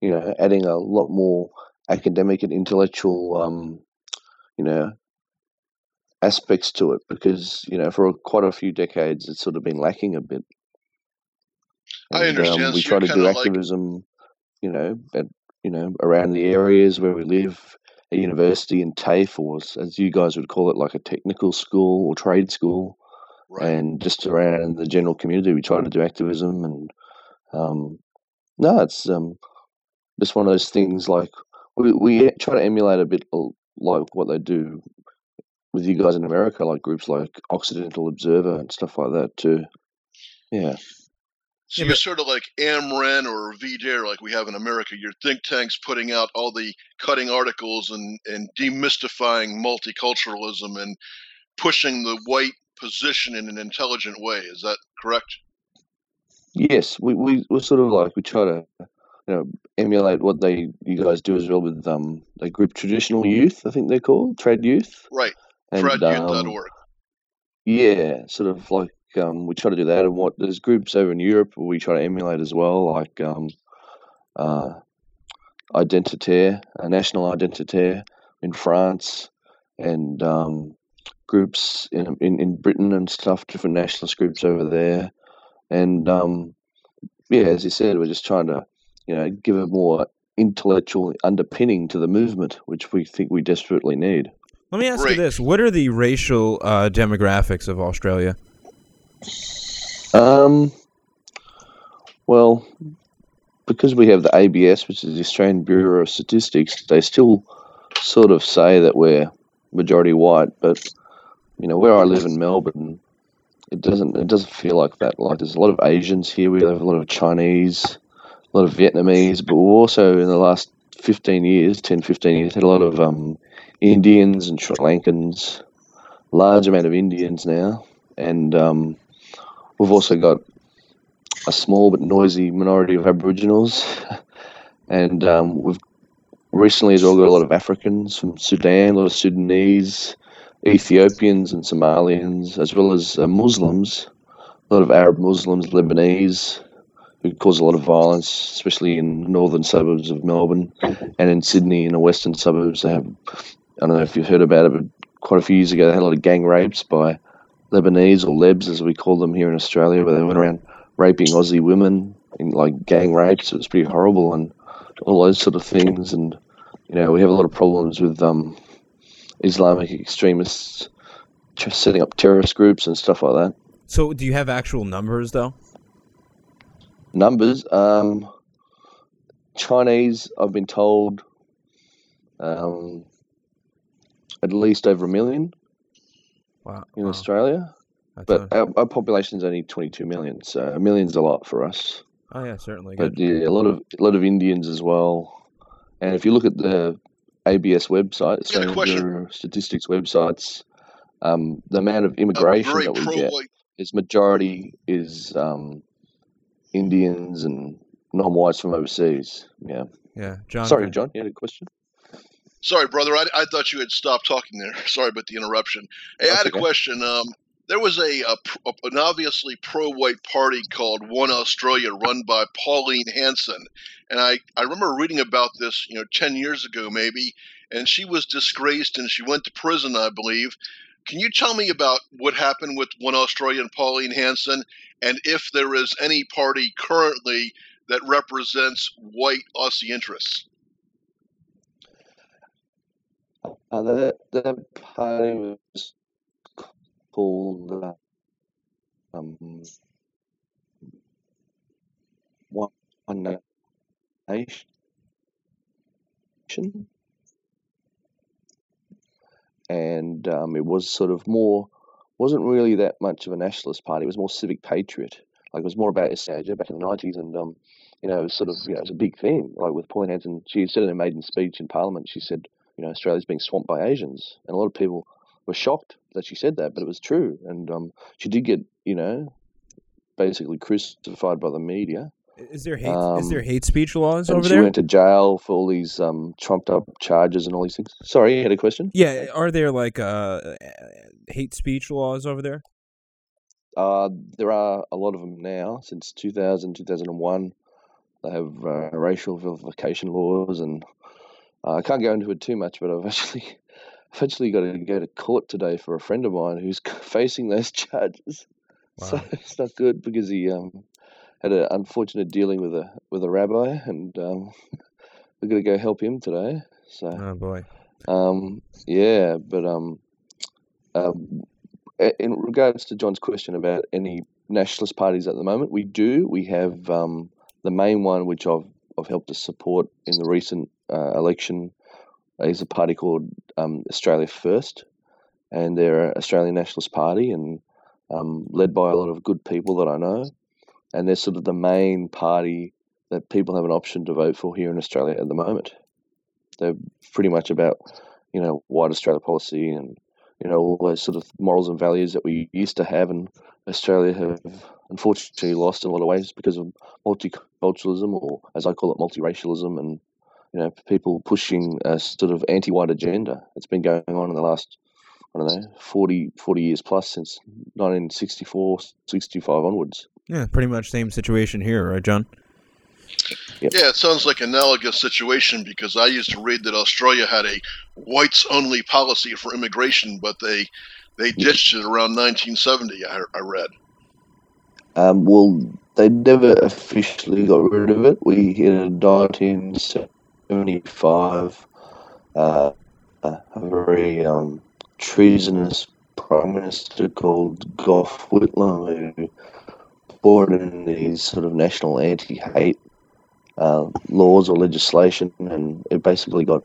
you know, adding a lot more academic and intellectual, um, you know, aspects to it because you know for quite a few decades it's sort of been lacking a bit. I understand. um, we So try to do of like activism, you know, at, you know, around the areas where we live, a university in TAFE, or as you guys would call it, like a technical school or trade school, right. and just around the general community. We try to do activism, and um, no, it's um, just one of those things. Like we we try to emulate a bit like what they do with you guys in America, like groups like Occidental Observer and stuff like that too. Yeah. So Yeah, you're but sort of like AmRen or VDARE, like we have in America. Your think tanks putting out all the cutting articles and, and demystifying multiculturalism and pushing the white position in an intelligent way. Is that correct? Yes, we we we're sort of like we try to you know emulate what they you guys do as well with um a group traditional youth I think they're called Trad youth Right. and um TradYouth.org. yeah sort of like um we try to do that and what there's groups over in Europe we try to emulate as well like um uh Identitaire, a national Identitaire in France, and um, groups in, in in Britain and stuff, different nationalist groups over there, and um, yeah, as you said, we're just trying to you know give a more intellectual underpinning to the movement, which we think we desperately need. let me ask you this: What are the racial uh, demographics of Australia? Um, well, because we have the ABS, which is the Australian Bureau of Statistics, they still sort of say that we're majority white, but you know where I live in Melbourne, it doesn't it doesn't feel like that. Like there's a lot of Asians here. We have a lot of Chinese, a lot of Vietnamese, but also in the last 15 years, 10, 15 years, had a lot of um, Indians and Sri Lankans, large amount of Indians now, and um, we've also got a small but noisy minority of Aboriginals, and um, we've recently as well got a lot of Africans from Sudan, a lot of Sudanese, Ethiopians, and Somalians, as well as uh, Muslims, a lot of Arab Muslims, Lebanese, who cause a lot of violence, especially in northern suburbs of Melbourne and in Sydney in the western suburbs. They have, I don't know if you've heard about it, but quite a few years ago they had a lot of gang rapes by Lebanese or Lebs, as we call them here in Australia, where they went around raping Aussie women in like gang rapes. It was pretty horrible and all those sort of things. And you know, we have a lot of problems with um, Islamic extremists setting up terrorist groups and stuff like that. So, do you have actual numbers though? Numbers, um, Chinese, I've been told, um, at least over a million Wow, in wow. Australia. That's But a, our, our population is only 22 million, so a million's a lot for us. oh yeah, certainly But good. yeah, a lot of a lot of Indians as well. And if you look at the ABS website, I got Australian. Bureau Statistics websites, um, the amount of immigration that we pro get white. is majority is um, Indians and non-whites from overseas. Yeah. Yeah, John. Sorry, John, you had a question? Sorry, brother. I, I thought you had stopped talking there. Sorry about the interruption. Hey, I That's had a question. Um, there was a, a an obviously pro-white party called One Australia, run by Pauline Hanson, and I I remember reading about this, you know, ten years ago maybe, and she was disgraced and she went to prison, I believe. Can you tell me about what happened with One Australian, Pauline Hanson, and if there is any party currently that represents white Aussie interests? Uh, that that party was called um, One Nation. And um, it was sort of more wasn't really that much of a nationalist party. It was more civic patriot. Like it was more about Australia back in the nineties, and um, you know, it was sort of you know, it was a big thing. Like with Pauline Hanson, she said in her maiden speech in Parliament, she said, you know, Australia's being swamped by Asians, and a lot of people were shocked that she said that, but it was true. And um, she did get, you know, basically crucified by the media. Is there hate? Um, is there hate speech laws over she there? went to jail for all these um, trumped up charges and all these things. Sorry, you had a question? Yeah, are there like uh, hate speech laws over there? Uh, there are a lot of them now. Since 2000, 2001, they have uh, racial vilification laws, and uh, I can't go into it too much. But I've actually, I've actually got to go to court today for a friend of mine who's facing those charges. So Wow. it's not good because he um, had an unfortunate dealing with a with a rabbi, and um, we're going to go help him today. So. Oh boy. Um, yeah, but um, um, in regards to John's question about any nationalist parties at the moment, we do. We have um, the main one, which I've I've helped to support in the recent uh, election, is a party called um, Australia First, and they're an Australian nationalist party and um, led by a lot of good people that I know, and they're sort of the main party that people have an option to vote for here in Australia at the moment. They're pretty much about you know, white Australia policy and, you know, all those sort of morals and values that we used to have and Australia have unfortunately lost in a lot of ways because of multiculturalism or, as I call it, multiracialism and, you know, people pushing a sort of anti-white agenda. It's been going on in the last, I don't know, 40, 40 years plus since 1964, 65 onwards. Yeah, pretty much same situation here, right, John? Yep. Yeah, it sounds like analogous situation because I used to read that Australia had a whites only policy for immigration, but they they ditched it around 1970. I, I read. Um, well, they never officially got rid of it. We in 1975 uh, a very um, treasonous prime minister called Gough Whitlam who brought in these sort of national anti-hate uh, laws or legislation, and it basically got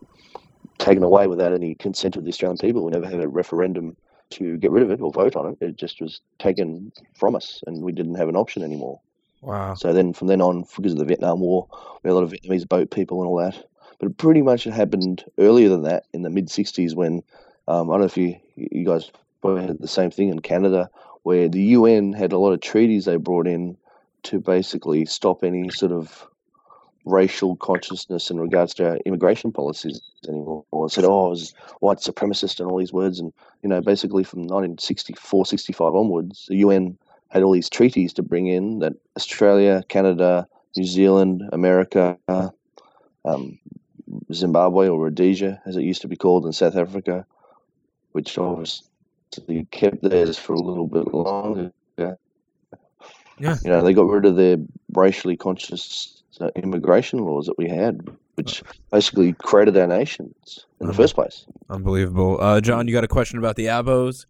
taken away without any consent of the Australian people. We never had a referendum to get rid of it or vote on it. It just was taken from us, and we didn't have an option anymore. Wow. So then, from then on, because of the Vietnam War, we had a lot of Vietnamese boat people and all that. But pretty much it happened earlier than that in the mid '60s when um, I don't know if you you guys probably had the same thing in Canada, where the UN had a lot of treaties they brought in to basically stop any sort of racial consciousness in regards to our immigration policies anymore. Or said, oh, it was white supremacist and all these words. And, you know, basically from 1964, 65 onwards, the UN had all these treaties to bring in that Australia, Canada, New Zealand, America, um, Zimbabwe or Rhodesia, as it used to be called in South Africa, which obviously kept theirs for a little bit longer. Yeah. You know, they got rid of their racially conscious uh, immigration laws that we had, which basically created our nations in the first place. Unbelievable. Uh, John, you got a question about the abos?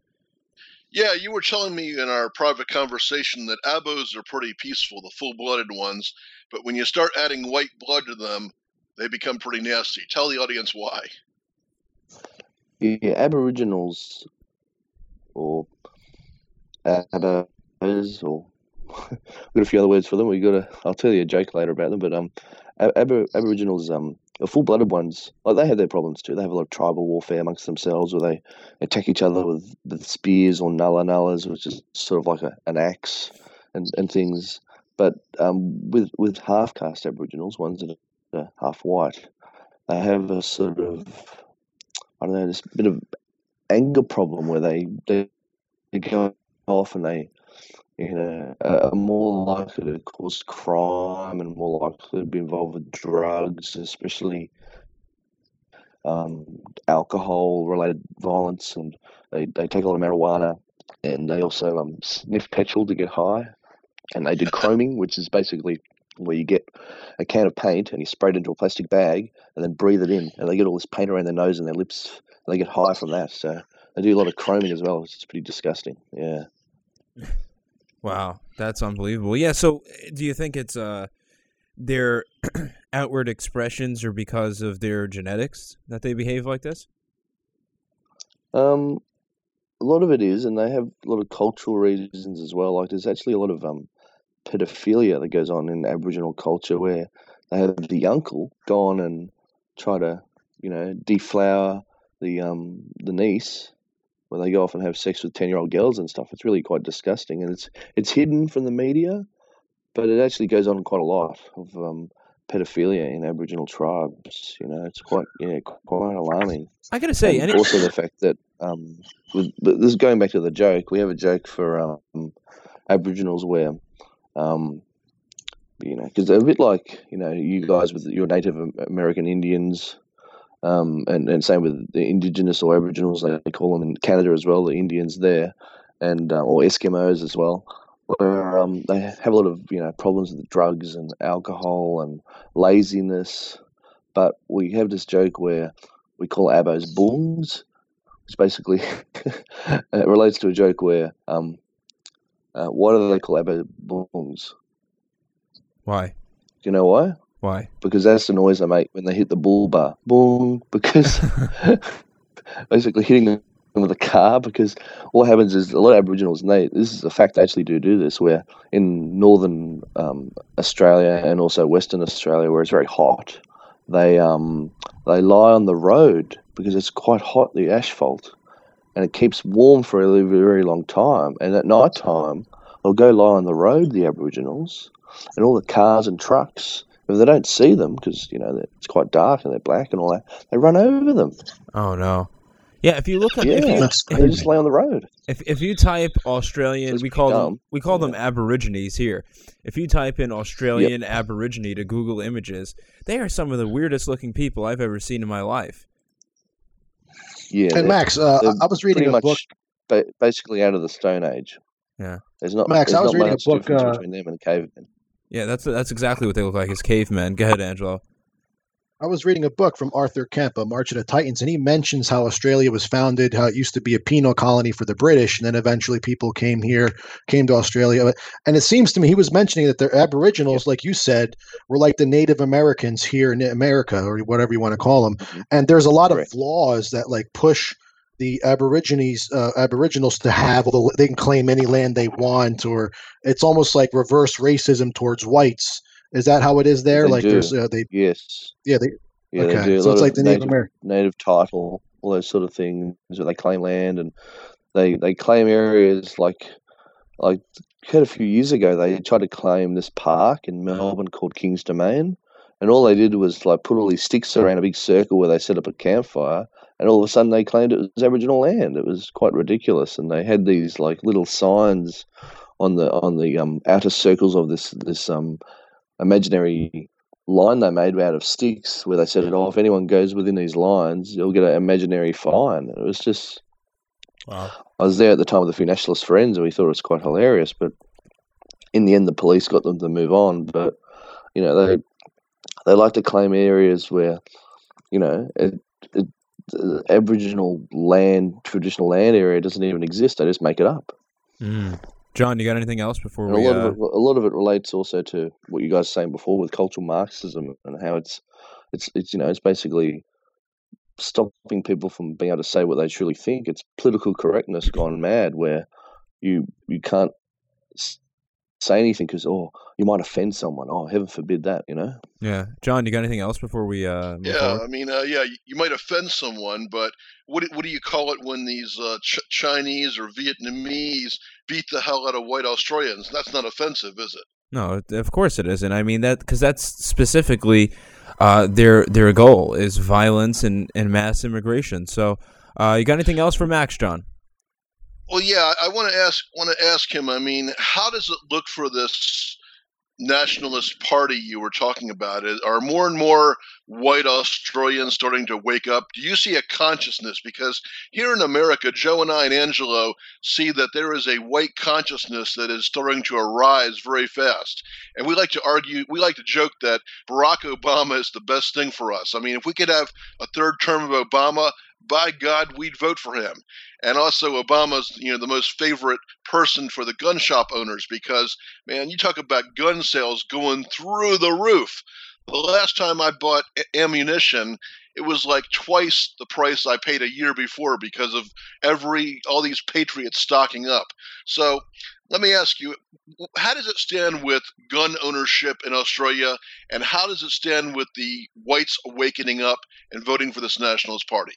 Yeah, you were telling me in our private conversation that abos are pretty peaceful, the full-blooded ones, but when you start adding white blood to them, they become pretty nasty. Tell the audience why. Yeah, Aboriginals or Abos or we've got a few other words for them. We got a. I'll tell you a joke later about them, but um, Ab- Aboriginals um, the full-blooded ones, like they have their problems too. They have a lot of tribal warfare amongst themselves, where they attack each other with, with spears or nulla nullas, which is sort of like a, an axe and, and things. But um, with with half caste Aboriginals, ones that are half white, they have a sort of I don't know, this bit of anger problem where they they, they go off, and they, you know, are more likely to cause crime and more likely to be involved with drugs, especially um, alcohol-related violence, and they, they take a lot of marijuana, and they also um, sniff petrol to get high, and they do chroming, which is basically where you get a can of paint and you spray it into a plastic bag and then breathe it in, and they get all this paint around their nose and their lips, they get high from that. So they do a lot of chroming as well, It's pretty disgusting. Yeah. Wow, that's unbelievable. Yeah. So, eh, do you think it's uh their outward expressions are because of their genetics that they behave like this? Um, a lot of it is, and they have a lot of cultural reasons as well. Like there's actually a lot of um pedophilia that goes on in Aboriginal culture where they have the uncle go on and try to, you know, deflower the um the niece where they go off and have sex with ten year old girls and stuff. It's really quite disgusting, and it's it's hidden from the media, but it actually goes on quite a lot of um, pedophilia in Aboriginal tribes. You know, it's quite yeah quite alarming. I gotta say, and any- also the fact that um, with, this is going back to the joke. We have a joke for um, Aboriginals where um, you know, because they're a bit like you know you guys with your Native American Indians, um, and and same with the Indigenous or Aboriginals they they call them in Canada as well, the Indians there, and uh, or Eskimos as well, where um, they have a lot of you know problems with drugs and alcohol and laziness, but we have this joke where we call abos bungs, which basically it relates to a joke where um, uh, why do they call abo bungs? Why? Do you know why? Why? Because that's the noise they make when they hit the bull bar. Boom. Because basically hitting them with a car. Because what happens is a lot of Aboriginals, and they, this is a fact, they actually do do this, where in northern um, Australia and also Western Australia, where it's very hot, they um, they lie on the road because it's quite hot, the asphalt, and it keeps warm for a very, very long time. And at night time, they'll go lie on the road, the Aboriginals, and all the cars and trucks. If they don't see them, because you know it's quite dark and they're black and all that, they run over them. Oh no. Yeah, if you look at Yeah, if you, if, they just lay on the road. if if you type Australian, it's we call them we call them Aborigines here. If you type in Australian Aborigine to Google Images, they are some of the weirdest looking people I've ever seen in my life. Yeah, And Max, uh, I was reading a much book. ba- basically out of the Stone Age. Yeah. There's not Max, there's I was reading a much book, difference uh, between them and cavemen. Yeah, that's that's exactly what they look like as cavemen. Go ahead, Angelo. I was reading a book from Arthur Kemp, A March of the Titans, and he mentions how Australia was founded, how it used to be a penal colony for the British, and then eventually people came here, came to Australia. And it seems to me he was mentioning that the Aboriginals, like you said, were like the Native Americans here in America, or whatever you want to call them. And there's a lot Correct. of laws that like push the Aborigines, uh, Aboriginals to have, although they can claim any land they want, or it's almost like reverse racism towards whites. Is that how it is there? They like do. there's, uh, they, Yes. yeah, they, Yeah, they okay, do. So it's like the Native native, American. native title, all those sort of things. Where they claim land and they they claim areas like like had a few years ago. They tried to claim this park in Melbourne called King's Domain, and all they did was like put all these sticks around a big circle where they set up a campfire, and all of a sudden they claimed it was Aboriginal land. It was quite ridiculous, and they had these like little signs on the on the um, outer circles of this this um imaginary line they made out of sticks where they said, "Oh, if anyone goes within these lines, you'll get an imaginary fine." It was just. Wow. I was there at the time with a few nationalist friends, and we thought it was quite hilarious. But in the end, the police got them to move on. But you know, they they like to claim areas where you know it, it, the Aboriginal land, traditional land area doesn't even exist. They just make it up. Mm. John, you got anything else before And a lot Uh, of it, a lot of it relates also to what you guys were saying before with cultural Marxism and how it's it's it's you know it's basically stopping people from being able to say what they truly think. It's political correctness gone mad, where you you can't say anything because oh you might offend someone. Oh heaven forbid that. You know. yeah, John, you got anything else before we? Uh, move Yeah, forward? I mean, uh, yeah, you, you might offend someone, but what do- what do you call it when these uh, Ch- Chinese or Vietnamese beat the hell out of white Australians? That's not offensive, is it? No, of course it isn't. I mean that because that's specifically uh, their their goal is violence and, and mass immigration. So, uh, you got anything else for Max, John? Well, yeah, I want to ask want to ask him. I mean, how does it look for this nationalist party you were talking about? Are more and more white Australians starting to wake up? Do you see a consciousness? Because here in America, Joe and I and Angelo see that there is a white consciousness that is starting to arise very fast. And we like to argue, we like to joke that Barack Obama is the best thing for us. I mean, if we could have a third term of Obama, by God, we'd vote for him. And also, Obama's you know the most favorite person for the gun shop owners because man, you talk about gun sales going through the roof. The last time I bought ammunition, it was like twice the price I paid a year before because of every all these patriots stocking up. So let me ask you, how does it stand with gun ownership in Australia, and how does it stand with the whites awakening up and voting for this nationalist party?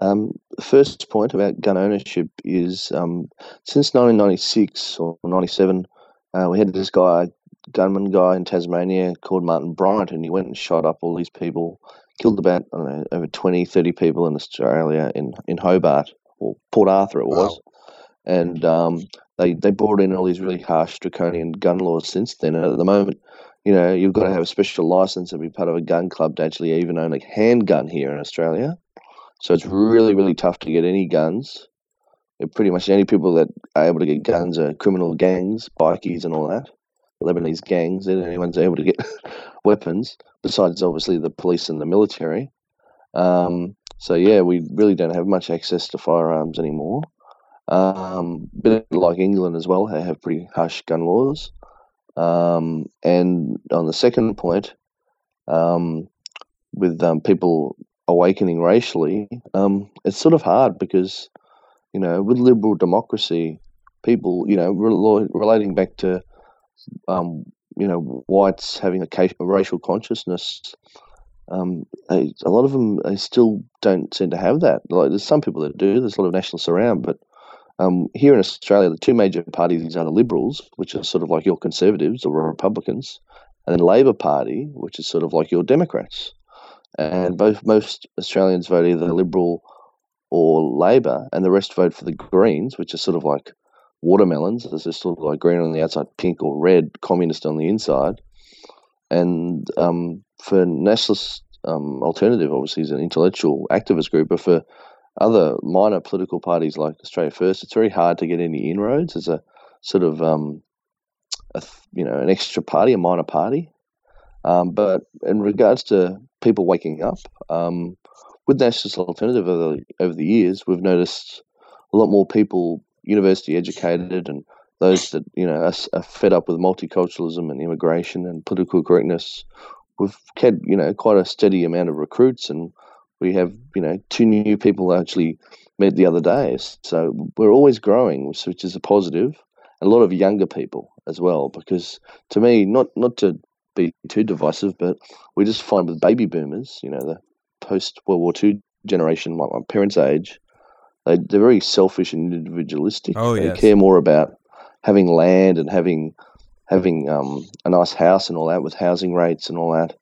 Um, the first point about gun ownership is um, since 1996 or 97, uh, we had this guy, gunman guy in Tasmania called Martin Bryant, and he went and shot up all these people, killed about know, over 20, 30 people in Australia, in, in Hobart, or Port Arthur it was. And um, they, they brought in all these really harsh draconian gun laws since then. And at the moment, you know, you've got to have a special license and be part of a gun club to actually even own a handgun here in Australia. So it's really, really tough to get any guns. And pretty much any people that are able to get guns are criminal gangs, bikies, and all that. Lebanese gangs. They're the only ones able to get weapons, besides obviously the police and the military. Um, so yeah, we really don't have much access to firearms anymore. Um, like England as well, they have pretty harsh gun laws. Um, and on the second point, um, with um, people awakening racially, um, it's sort of hard because, you know, with liberal democracy, people, you know, rel- relating back to, um, you know, whites having a, ca- a racial consciousness, um, they, a lot of them they still don't seem to have that. Like, there's some people that do. There's a lot of nationalists around, but um, here in Australia, the two major parties are the Liberals, which are sort of like your Conservatives or Republicans, and then Labor Party, which is sort of like your Democrats and both most Australians vote either Liberal or Labor, and the rest vote for the Greens, which are sort of like watermelons. There's just sort of like green on the outside, pink or red, communist on the inside. And um, for Nationalist um, Alternative, obviously, is an intellectual activist group, but for other minor political parties like Australia First, it's very hard to get any inroads as a sort of um, a, you know an extra party, a minor party. Um, but in regards to people waking up, um, with Nationalist Alternative over the, over the years, we've noticed a lot more people university educated and those that you know are, are fed up with multiculturalism and immigration and political correctness. We've had you know quite a steady amount of recruits, and we have you know two new people actually met the other day. So we're always growing, which is a positive. A lot of younger people as well, because to me, not not to be too divisive, but we just find with baby boomers, you know, the post World War Two generation, like my parents' age, they they're very selfish and individualistic. Oh, they yes. care more about having land and having having um, a nice house and all that with housing rates and all that.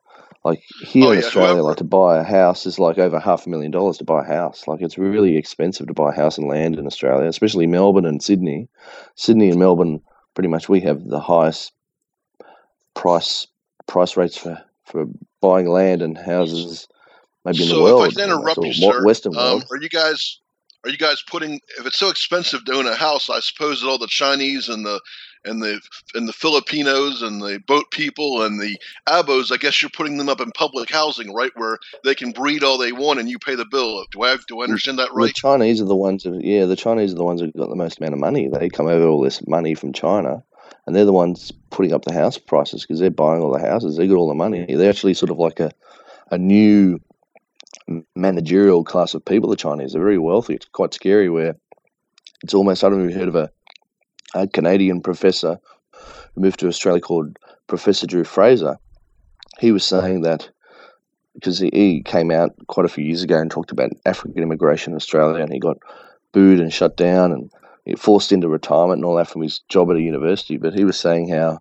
Like here Oh in yeah, Australia, whoever like to buy a house is like over half a million dollars to buy a house. Like it's really expensive to buy a house and land in Australia, especially Melbourne and Sydney. Sydney and Melbourne, pretty much, we have the highest price price rates for for buying land and houses, maybe in the So if I world, can interrupt you, sir, Western um, are you guys are you guys putting if it's so expensive to own a house, I suppose that all the Chinese and the and the and the Filipinos and the boat people and the abos, I guess you're putting them up in public housing, right, where they can breed all they want and you pay the bill. Do I do I understand that right? The? Chinese are the ones who, yeah, the Chinese are the ones who've got the most amount of money. They come over all this money from China, and they're the ones putting up the house prices because they're buying all the houses. They got all the money. They're actually sort of like a a new managerial class of people. The Chinese are very wealthy. It's quite scary. Where it's almost I don't know if you've heard of a, a Canadian professor who moved to Australia called Professor Drew Fraser. He was saying that because he, he came out quite a few years ago and talked about African immigration in Australia, and he got booed and shut down and forced into retirement and all that from his job at a university. But he was saying how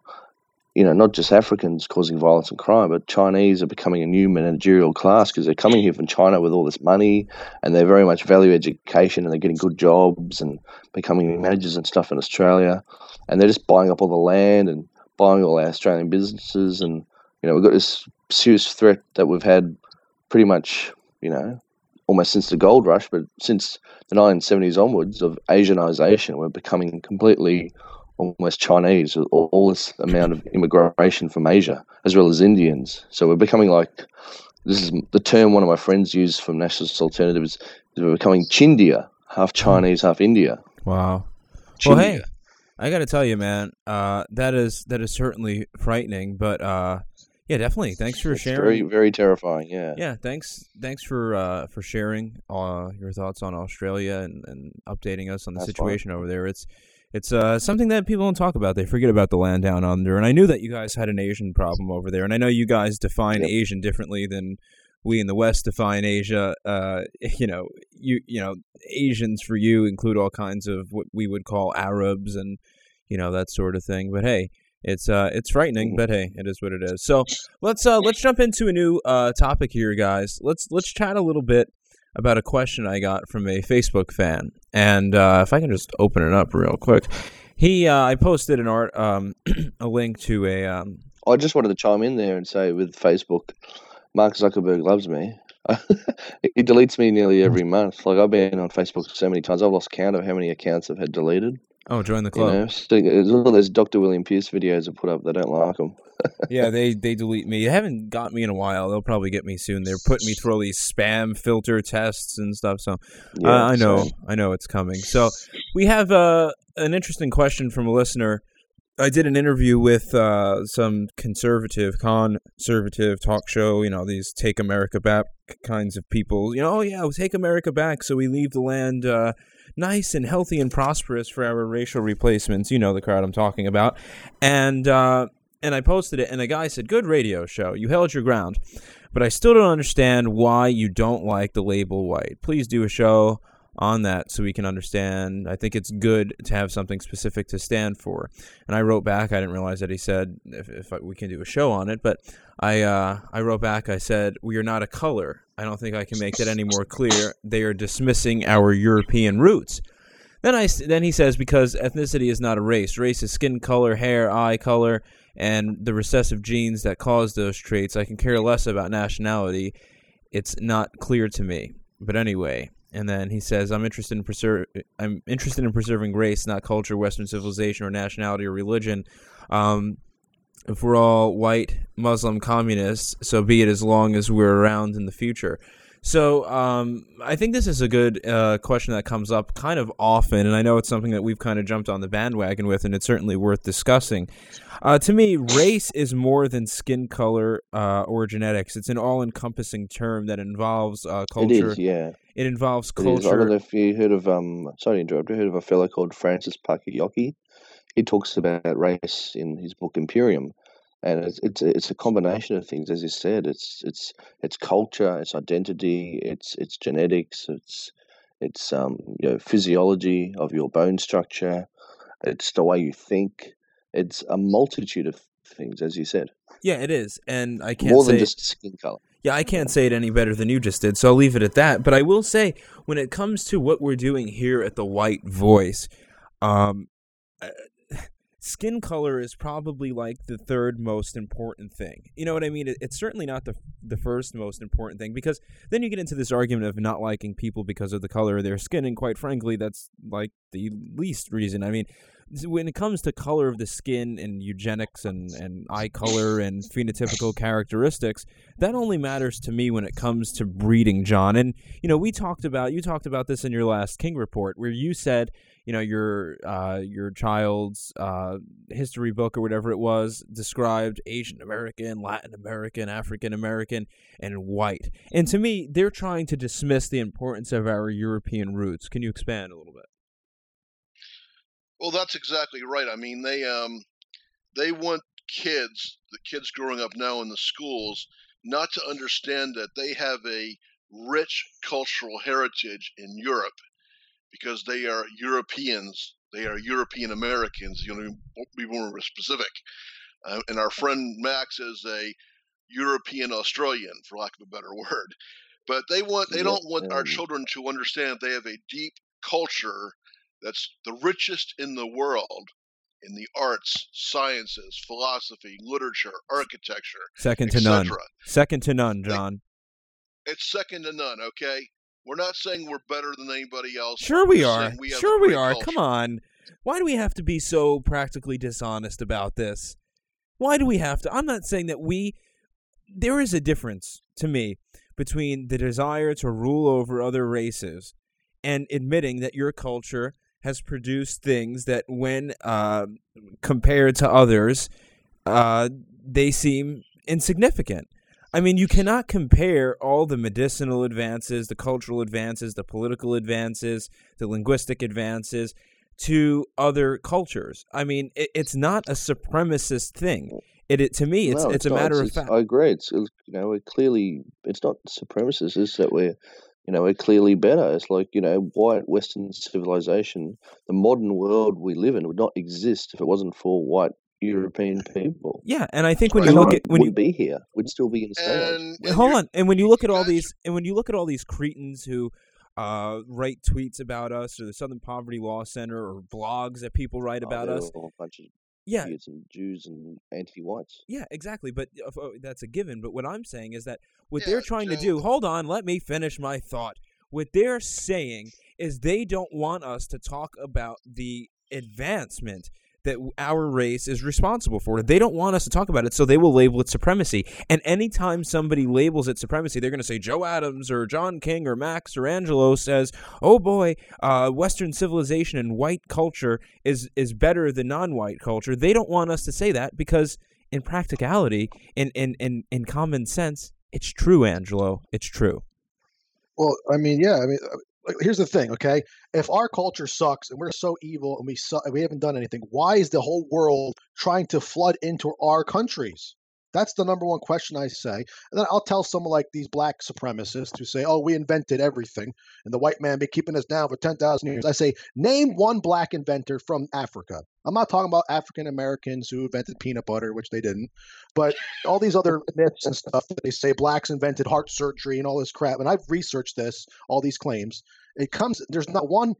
you know, not just Africans causing violence and crime, but Chinese are becoming a new managerial class because they're coming here from China with all this money and they very much value education and they're getting good jobs and becoming managers and stuff in Australia. And they're just buying up all the land and buying all our Australian businesses. And, you know, we've got this serious threat that we've had pretty much, you know, almost since the gold rush, but since the 1970s onwards of Asianization, we're becoming completely almost Chinese, with all, this amount of immigration from Asia, as well as Indians. So we're becoming like this is the term one of my friends used from Nationalist Alternatives. Is we're becoming Chindia, half Chinese, half India. Wow. Chindia. Well, hey, I got to tell you, man, uh, that is that is certainly frightening. But uh, yeah, definitely. Thanks for It's sharing. very, very terrifying. Yeah. Yeah, thanks. Thanks for uh, for sharing uh, your thoughts on Australia and, and updating us on the That's fine. situation over there. It's it's uh, something that people don't talk about. They forget about the land down under. And I knew that you guys had an Asian problem over there, and I know you guys define Yep. Asian differently than we in the West define Asia. Uh, you know, you you know, Asians for you include all kinds of what we would call Arabs and you know that sort of thing. But hey. It's uh it's frightening, Mhm. but hey, it is what it is. So let's uh let's jump into a new uh topic here, guys. Let's let's chat a little bit about a question I got from a Facebook fan, and uh, if I can just open it up real quick, he uh, I posted an art um a link to a um I just wanted to chime in there and say with Facebook, Mark Zuckerberg loves me. he deletes me nearly every month. Like I've been on Facebook so many times, I've lost count of how many accounts I've had deleted. Oh join the You club. know, so there's all those Dr. William Pierce videos I put up. They don't like them. yeah, they they delete me. They haven't got me in a while. They'll probably get me soon. They're putting me through all these spam filter tests and stuff. So Yeah, I I know, same. I know it's coming. So we have uh, an interesting question from a listener. I did an interview with uh, some conservative, conservative talk show. You know, these "Take America Back" kinds of people. You know, oh yeah, we'll take America back, so we leave the land uh, nice and healthy and prosperous for our racial replacements. You know the crowd I'm talking about. And uh, and I posted it, and a guy said, "Good radio show. You held your ground." But I still don't understand why you don't like the label white. Please do a show on that so we can understand. I think it's good to have something specific to stand for. And I wrote back. I didn't realize that he said if, if I, we can do a show on it, but I uh, I wrote back. I said we are not a color. I don't think I can make that any more clear. They are dismissing our European roots. Then I then he says because ethnicity is not a race. Race is skin color, hair, eye color, and the recessive genes that cause those traits. I can care less about nationality. It's not clear to me. But anyway, and then he says I'm interested in preser- I'm interested in preserving race, not culture, Western civilization, or nationality or religion. Um, if we're all white Muslim communists, so be it as long as we're around in the future. So um, I think this is a good uh, question that comes up kind of often, and I know it's something that we've kind of jumped on the bandwagon with, and it's certainly worth discussing. Uh, to me, race is more than skin color uh, or genetics. It's an all-encompassing term that involves uh, culture. is, yeah. It involves It is. I don't culture. know if you heard of um. Sorry to interrupt. You heard of a fellow called Francis Parker Yockey? He talks about race in his book Imperium, and it's it's a, it's a combination of things. As you said, it's it's it's culture, it's identity, it's it's genetics, it's it's um you know physiology of your bone structure, it's the way you think. It's a multitude of things, as you said, Yeah, it is, and I can't more say than just skin color. Yeah, I can't say it any better than you just did, so I'll leave it at that. But I will say, when it comes to what we're doing here at the White Voice, um, skin color is probably like the third most important thing. You know what I mean? It, it's certainly not the the first most important thing because then you get into this argument of not liking people because of the color of their skin, and quite frankly, that's like the least reason. I mean, when it comes to color of the skin and eugenics and, and eye color and phenotypical characteristics, that only matters to me when it comes to breeding, John. And you know, we talked about you talked about this in your last King report, where you said, you know, your uh, your child's uh, history book or whatever it was described Asian American, Latin American, African American, and white. And to me, they're trying to dismiss the importance of our European roots. Can you expand a little bit? Well, that's exactly right. I mean, they um, they want kids, the kids growing up now in the schools, not to understand that they have a rich cultural heritage in Europe because they are Europeans. They are European Americans. You know, be more specific. uh, and our friend Max is a European Australian, for lack of a better word. But they want they don't want our children to understand they have a deep culture that's the richest in the world in the arts, sciences, philosophy, literature, architecture, Second to none. Second to none, John. It's second to none. Okay, we're not saying we're better than anybody else. Sure we We're we sure we are. culture. Come on. Why do we have to be so practically dishonest about this? Why do we have to? I'm not saying that we. There is a difference to me between the desire to rule over other races and admitting that your culture has produced things that, when uh, compared to others, uh, they seem insignificant. I mean, you cannot compare all the medicinal advances, the cultural advances, the political advances, the linguistic advances to other cultures. I mean, it, it's not a supremacist thing. It, it to me, it's no, it's, a not. matter It's- of fact. I agree. It's it's, you know we're clearly it's not supremacist. It's that we're you know we're clearly better. It's like you know white Western civilization, the modern world we live in would not exist if it wasn't for white European people. Yeah, and I think when you look at when you be here. We'd still be in the Stone And, hold on. And when you look at all these, and when you look at all these cretins who uh, write tweets about us, or the Southern Poverty Law Center, or blogs that people write Oh, about they're us, all a bunch of yeah, idiots and Jews and anti-whites. yeah, exactly. But uh, uh, that's a given. But what I'm saying is that what Yeah, they're trying to do. Hold on, let me finish my thought. What they're saying is they don't want us to talk about the advancement that our race is responsible for. They don't want us to talk about it, so they will label it supremacy. And anytime somebody labels it supremacy, they're going to say Joe Adams or John King or Max or Angelo says, "Oh boy, uh, Western civilization and white culture is is better than non-white culture." They don't want us to say that because, in practicality, in in in, in common sense, it's true, Angelo. It's true. Well, I mean, yeah. I mean, uh, here's the thing, okay? If our culture sucks and we're so evil and we su- and we haven't done anything, why is the whole world trying to flood into our countries? That's the number one question I say. And then I'll tell someone like these black supremacists who say, "Oh, we invented everything, and the white man been keeping us down for ten thousand years." I say, name one black inventor from Africa. I'm not talking about African Americans who invented peanut butter, which they didn't, but all these other myths and stuff that they say blacks invented heart surgery and all this crap. And I've researched this, all these claims. It comes. There's not one.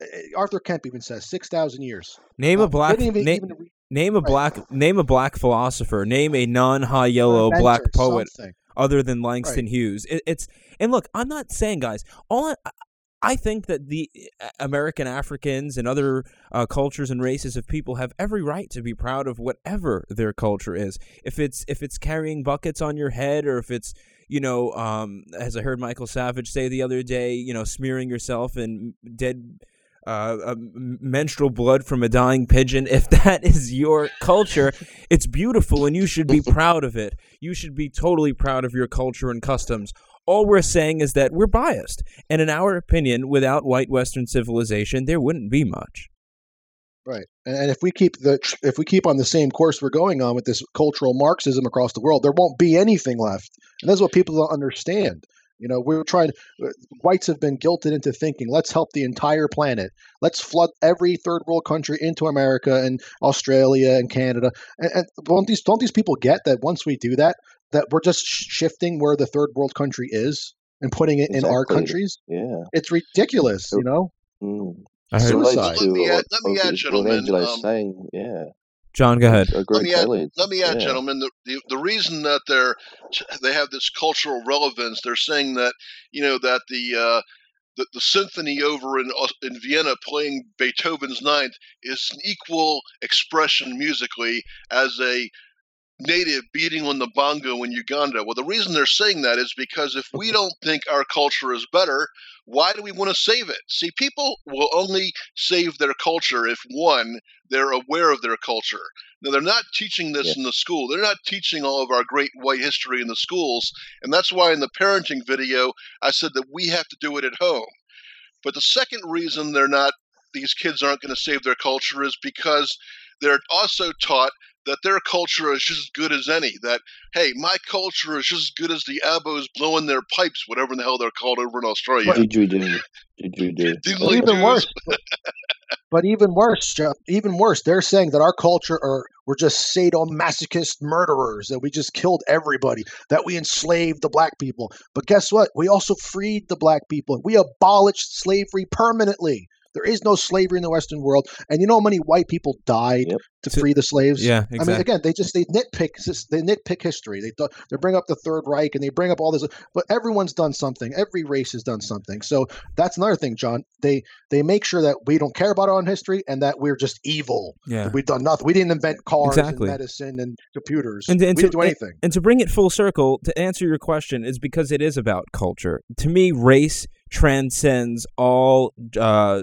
eh, Arthur Kemp even says six thousand years. Name a black even- name, even name a Right. black name a black philosopher. Name a non-high yellow black poet something. other than Langston Hughes. It, it's and look, I'm not saying, guys. All I, I think that the uh, American Africans and other uh, cultures and races of people have every right to be proud of whatever their culture is. If it's if it's carrying buckets on your head, or if it's you know, um, as I heard Michael Savage say the other day, you know, smearing yourself in dead uh, uh, menstrual blood from a dying pigeon. If that is your culture, it's beautiful and you should be proud of it. You should be totally proud of your culture and customs. All we're saying is that we're biased. And in our opinion, without white Western civilization, there wouldn't be much. Right, and, and if we keep the if we keep on the same course we're going on with this cultural Marxism across the world, there won't be anything left. And that's what people don't understand. You know, we're trying. uh, Whites have been guilted into thinking, let's help the entire planet. Let's flood every third world country into America and Australia and Canada. And, and don't these don't these people get that once we do that, that we're just shifting where the third world country is and putting it in our countries? Yeah. It's ridiculous. You know. Mm. I heard Suicide. Relates to Let me what- add- let me what add, gentlemen, um, saying, yeah. John, go ahead. Let me add, let me add, Yeah. gentlemen, the, the the reason that they're they have this cultural relevance, they're saying that you know that the uh, the, the symphony over in in Vienna playing Beethoven's Ninth is an equal expression musically as a native beating on the bongo in Uganda. Well, the reason they're saying that is because if we don't think our culture is better, why do we want to save it? See, people will only save their culture if one, they're aware of their culture. Now, they're not teaching this Yeah. in the school. They're not teaching all of our great white history in the schools. And that's why in the parenting video, I said that we have to do it at home. But the second reason they're not, these kids aren't going to save their culture is because they're also taught that their culture is just as good as any. That, hey, my culture is just as good as the Abos blowing their pipes, whatever in the hell they're called over in Australia. Didgeridoo. Didgeridoo. Diddly even worse. but even worse, Jeff, even worse, they're saying that our culture are we're just sadomasochist murderers, that we just killed everybody, that we enslaved the black people. But guess what? We also freed the black people. We abolished slavery permanently. There is no slavery in the Western world, and you know how many white people died Yep. to So- free the slaves. Yeah, I mean, again, they just they nitpick they nitpick history. They th- they bring up the Third Reich and they bring up all this, but everyone's done something. Every race has done something. So that's another thing, John. They they make sure that we don't care about our own history and that we're just evil. Yeah. that we've done nothing. We didn't invent cars Exactly. and medicine and computers. And, and we to, didn't do anything. And to bring it full circle, to answer your question, is because it is about culture. To me, race transcends all uh,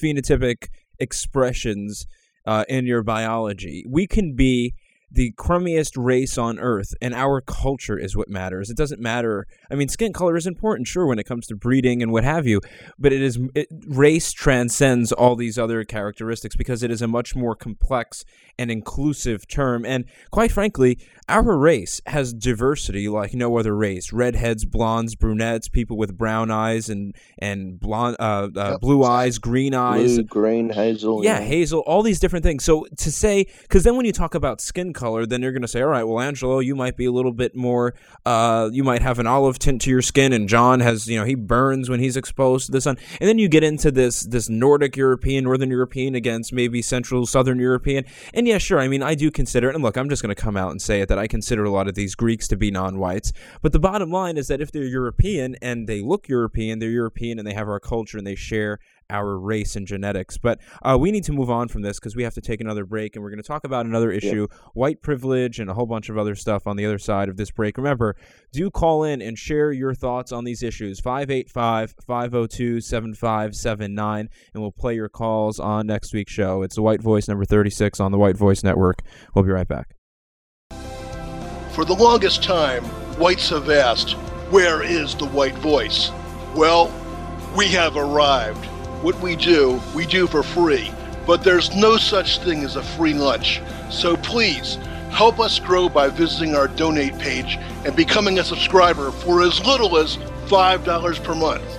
phenotypic expressions uh, in your biology. We can be the crummiest race on earth, and our culture is what matters. It doesn't matter. I mean, skin color is important, sure, when it comes to breeding and what have you, but it is it, race transcends all these other characteristics because it is a much more complex and inclusive term. And quite frankly, our race has diversity like no other race: redheads, blondes, brunettes, people with brown eyes and and blonde, uh, uh, Yep, blue eyes, green eyes, Blue, green, hazel. yeah, know. hazel, all these different things. So to say, because then when you talk about skin color, then you're going to say, all right, well, Angelo, you might be a little bit more, uh, you might have an olive tint to your skin, and John has, you know, he burns when he's exposed to the sun. And then you get into this this Nordic European, Northern European against maybe Central Southern European. And yeah, sure, I mean, I do consider, it, and look, I'm just going to come out and say it that I consider a lot of these Greeks to be non-whites. But the bottom line is that if they're European and they look European, they're European and they have our culture and they share our race and genetics. But uh, we need to move on from this because we have to take another break, and we're going to talk about another issue, white privilege, and a whole bunch of other stuff on the other side of this break. Remember, do call in and share your thoughts on these issues 585 502 7579, and we'll play your calls on next week's show. It's the White Voice number 36 on the White Voice Network. We'll be right back. For the longest time, whites have asked, Where is the white voice? Well, we have arrived. What we do, we do for free. But there's no such thing as a free lunch. So please, help us grow by visiting our donate page and becoming a subscriber for as little as $5 per month.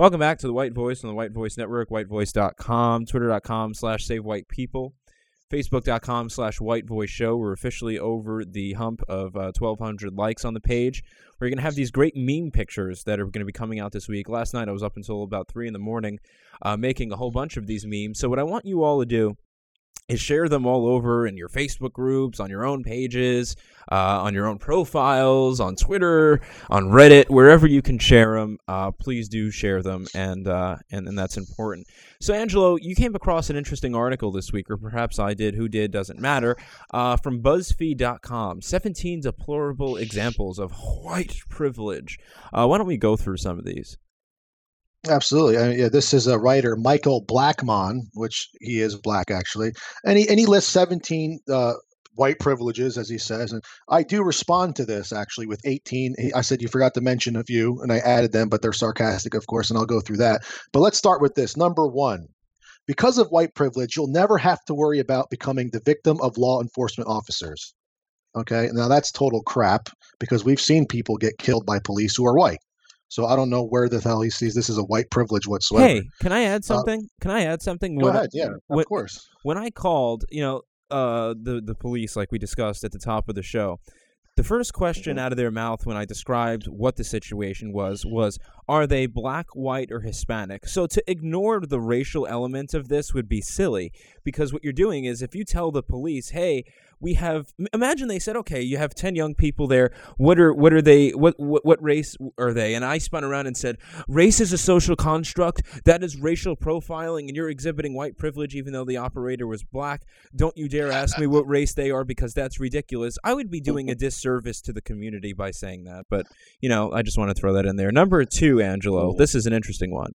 Welcome back to the White Voice on the White Voice Network, whitevoice.com, twitter.com slash save white people, facebook.com slash white voice show. We're officially over the hump of uh, 1,200 likes on the page. We're going to have these great meme pictures that are going to be coming out this week. Last night I was up until about 3 in the morning uh, making a whole bunch of these memes. So what I want you all to do is share them all over in your Facebook groups, on your own pages, uh, on your own profiles, on Twitter, on Reddit, wherever you can share them. Uh, please do share them, and, uh, and and that's important. So, Angelo, you came across an interesting article this week, or perhaps I did. Who did doesn't matter. Uh, from BuzzFeed.com, 17 deplorable examples of white privilege. Uh, why don't we go through some of these? Absolutely. I mean, yeah, this is a writer, Michael Blackmon, which he is black actually, and he and he lists 17 uh, white privileges, as he says. And I do respond to this actually with 18. I said you forgot to mention a few, and I added them, but they're sarcastic, of course, and I'll go through that. But let's start with this. Number one. Because of white privilege, you'll never have to worry about becoming the victim of law enforcement officers. Okay, now that's total crap because we've seen people get killed by police who are white. So I don't know where the hell he sees this as a white privilege whatsoever. Hey, can I add something? can I add something? Uh, Go When I- ahead, yeah, when- of course. When I called, you know, uh, the the police, like we discussed at the top of the show, the first question Mm-hmm. out of their mouth when I described what the situation was was, "Are they black, white, or Hispanic?" So to ignore the racial element of this would be silly because what you're doing is if you tell the police, "Hey, we have," imagine they said, "Okay, you have ten young people there. What are what are they? What what, what race are they?" And I spun around and said, "Race is a social construct. That is racial profiling, and you're exhibiting white privilege, even though the operator was black. Don't you dare ask me what race they are because that's ridiculous. I would be doing a disservice to the community by saying that. But you know, I just want to throw that in there. Number two, Angelo. This is an interesting one.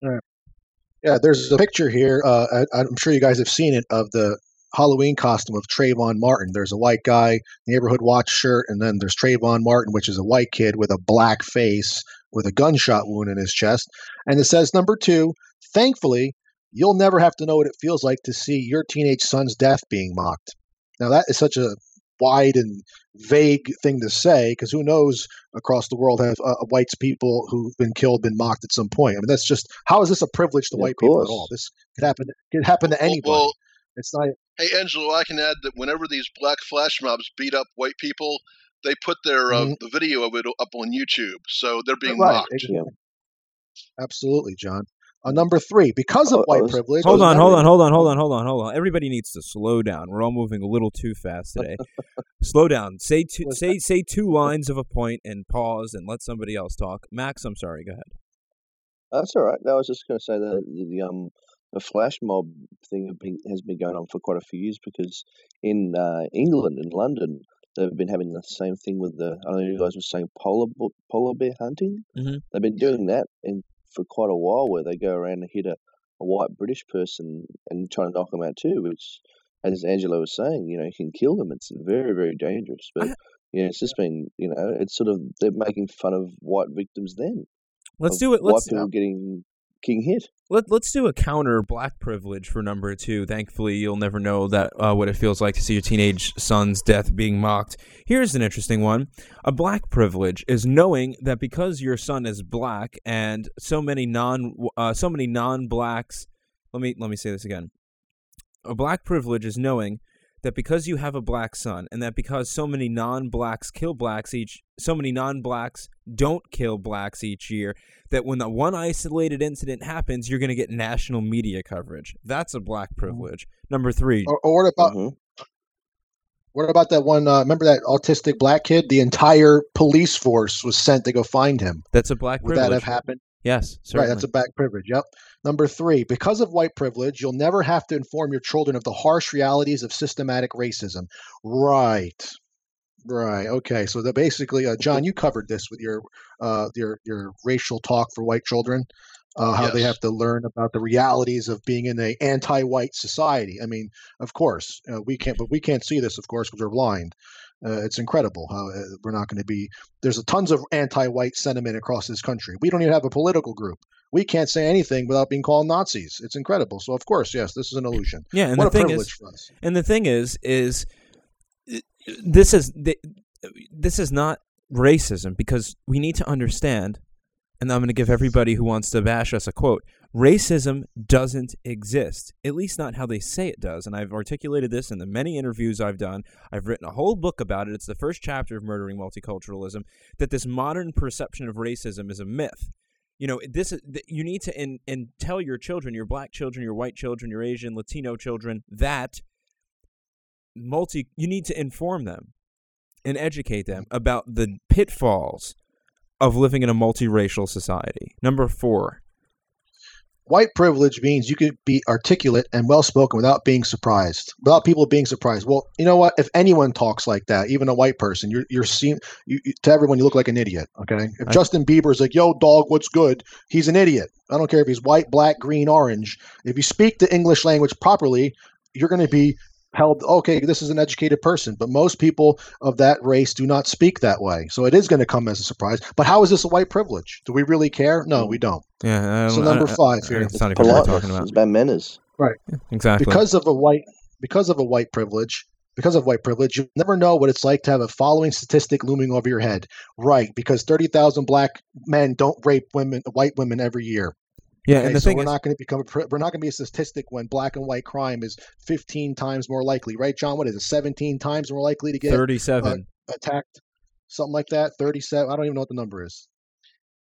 Yeah, there's a picture here. Uh, I, I'm sure you guys have seen it of the Halloween costume of Trayvon Martin. There's a white guy, neighborhood watch shirt, and then there's Trayvon Martin, which is a white kid with a black face with a gunshot wound in his chest. And it says number two, thankfully, you'll never have to know what it feels like to see your teenage son's death being mocked. Now, that is such a wide and vague thing to say because who knows across the world have uh, whites people who've been killed been mocked at some point. I mean, that's just how is this a privilege to Yeah, white people at all? This could happen. Could happen to Well- anybody. well- it's not. Hey, Angelo, I can add that whenever these black flash mobs beat up white people, they put their uh, Mhm. the video of it up on YouTube, so they're being right. mocked. ex- Absolutely, John. Uh, number three, because of Oh, white privilege. Hold on, hold on, hold on, hold on, hold on, hold on. Everybody needs to slow down. We're all moving a little too fast today. slow down. Say two, say say two lines of a point and pause and let somebody else talk. Max, I'm sorry. Go ahead. That's all right. No, I was just going to say that the, the um the flash mob thing has been going on for quite a few years because in uh, England, in London, they've been having the same thing with the. I don't know you guys were saying polar polar bear hunting. Mhm. They've been doing that in, for quite a while, where they go around and hit a, a white British person and try to knock them out too, which, as Angela was saying, you know, you can kill them. It's very very dangerous. But you know, it's just been you know, it's sort of they're making fun of white victims then. Let's do it. White Let's people uh getting getting hit. let, let's do a counter black privilege for number two. Thankfully, you'll never know that uh, what it feels like to see your teenage son's death being mocked. Here's an interesting one: a black privilege is knowing that because your son is black and so many non uh, so many non blacks. Let me let me say this again. A black privilege is knowing that because you have a black son and that because so many non-blacks kill blacks each so many non-blacks don't kill blacks each year that when the one isolated incident happens you're going to get national media coverage that's a black privilege number 3 Or, or what about Mhm. what about that one? Uh, remember that autistic black kid? The entire police force was sent to go find him. that's a black Would privilege that have happened? Yes certainly. Right, that's a black privilege. Yep. Number three, because of white privilege, you'll never have to inform your children of the harsh realities of systematic racism. Right. Right. Okay. So that basically, uh, John, you covered this with your uh, your your racial talk for white children, uh, how they have to learn about the realities of being in a anti-white society. I mean, of course, uh, we can't, but we can't see this, of course, because we're blind. Uh, it's incredible how uh, we're not going to be. There's a tons of anti-white sentiment across this country. We don't even have a political group. We can't say anything without being called Nazis. It's incredible. So of course, yes, this is an illusion. yeah and what the a thing privilege is for us. And the thing is, is uh, this is this is not racism because we need to understand. And I'm going to give everybody who wants to bash us a quote. Racism doesn't exist, at least not how they say it does. And I've articulated this in the many interviews I've done. I've written a whole book about it. It's the first chapter of Murdering Multiculturalism. That this modern perception of racism is a myth. You know, this is you need to and and tell your children, your black children, your white children, your Asian, Latino children that multi you need to inform them and educate them about the pitfalls of living in a multiracial society. Number 4. White privilege means you could be articulate and well spoken without being surprised, without people being surprised. Well, you know what? If anyone talks like that, even a white person, you're you're seen you, to everyone you look like an idiot. Okay. If I- Justin Bieber is like, "Yo, dog, what's good?" He's an idiot. I don't care if he's white, black, green, orange. If you speak the English language properly, you're going to be held. Okay, this is an educated person. But most people of that race do not speak that way, so it is going to come as a surprise. But how is this a white privilege? Do we really care? No, we don't. Yeah, um, I So don't- I- number I- five I- here. It's not even what talking about. It's about manners. Right. Exactly. because of a white because of a white privilege because of white privilege, you never know what it's like to have a following statistic looming over your head. Right, because 30,000 black men don't rape women, white women every year. Yeah, Okay, and the so thing we're is, not going to become a, we're not going to be a statistic when black and white crime is 15 times more likely, right, John? What is it? 17 times more likely to get uh, 37. attacked, something like that. 37. I don't even know what the number is.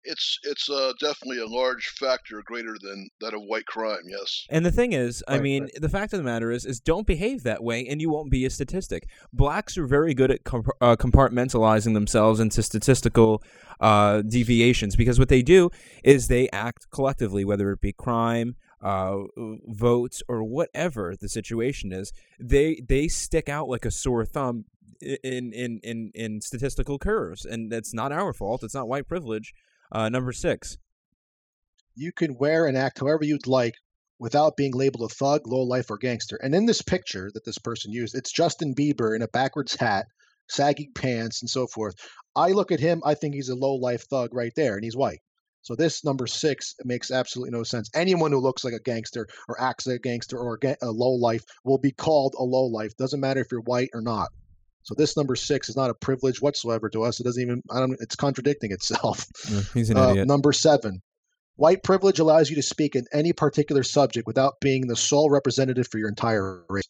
It's it's uh, definitely a large factor greater than that of white crime. Yes. And the thing is, I Right, mean, right. the fact of the matter is, is don't behave that way, and you won't be a statistic. Blacks are very good at comp- uh, compartmentalizing themselves into statistical uh, deviations because what they do is they act collectively, whether it be crime, uh, votes, or whatever the situation is. They they stick out like a sore thumb in in in in statistical curves, and that's not our fault. It's not white privilege. Uh, number six. You can wear and act however you'd like without being labeled a thug, low life, or gangster. And in this picture that this person used, it's Justin Bieber in a backwards hat, saggy pants, and so forth. I look at him, I think he's a low life thug right there, and he's white. So this number six makes absolutely no sense. Anyone who looks like a gangster or acts like a gangster or a, a low life will be called a low life. Doesn't matter if you're white or not. So this number six is not a privilege whatsoever to us. It doesn't even. I don't. It's contradicting itself. He's an Uh, idiot. number seven, white privilege allows you to speak in any particular subject without being the sole representative for your entire race.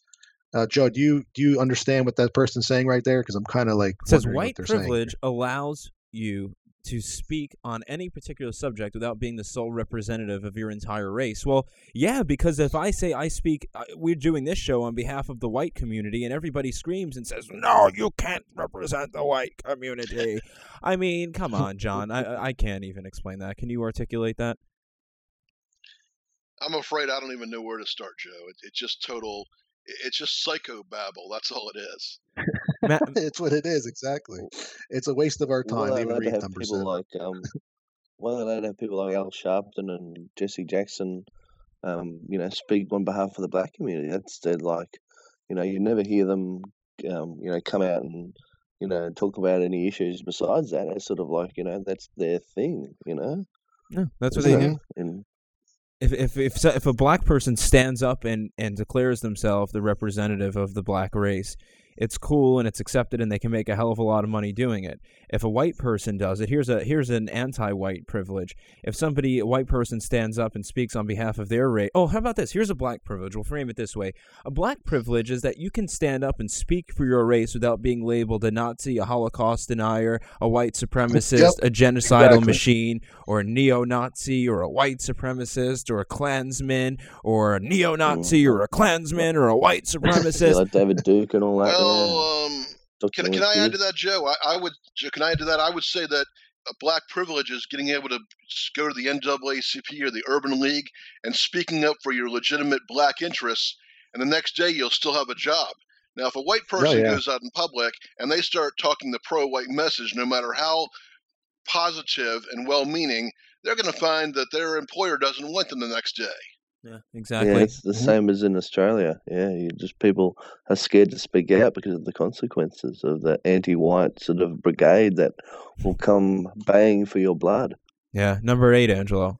Uh, Joe, do you do you understand what that person's saying right there? Because I'm kind of like It says white saying. privilege allows you to speak on any particular subject without being the sole representative of your entire race. Well, yeah, because if I say I speak, uh, we're doing this show on behalf of the white community, and everybody screams and says, "No, you can't represent the white community." I mean, come on, John. I I- I can't even explain that. Can you articulate that? I'm afraid I don't even know where to start, Joe. It, it's just total. It's just psycho babble. That's all it is. Ma- it's what it is exactly. It's a waste of our time to even read have number people seven. like um, why are they allowed to have people like Al Sharpton and Jesse Jackson, um, you know, speak on behalf of the black community? That's they're like, you know, you never hear them, um, you know, come out and you know talk about any issues besides that. It's sort of like you know that's their thing, you know. No, that's what they do. And if if if if a black person stands up and and declares themselves the representative of the black race, it's cool and it's accepted and they can make a hell of a lot of money doing it. If a white person does it, here's a here's an anti-white privilege. If somebody a white person stands up and speaks on behalf of their race, oh, how about this? Here's a black privilege. We'll frame it this way: a black privilege is that you can stand up and speak for your race without being labeled a Nazi, a Holocaust denier, a white supremacist, a genocidal exactly. machine, or a neo-Nazi, or a white supremacist, or a Klansman, or a neo-Nazi, mm-hmm. or a Klansman, or a white supremacist. like David Duke and all that. Well, um, can can I add to that, Joe? I, I would. Joe, Can I add to that? I would say that a black privilege is getting able to go to the NAACP or the Urban League and speaking up for your legitimate black interests, and the next day you'll still have a job. Now, if a white person yeah. goes out in public and they start talking the pro-white message, no matter how positive and well-meaning, they're going to find that their employer doesn't want them the next day. Yeah, Yeah, exactly. it's the mm-hmm. same as in Australia. Yeah, you just people are scared to speak out because of the consequences of the anti-white sort of brigade that will come baying for your blood. Yeah, number eight, Angelo.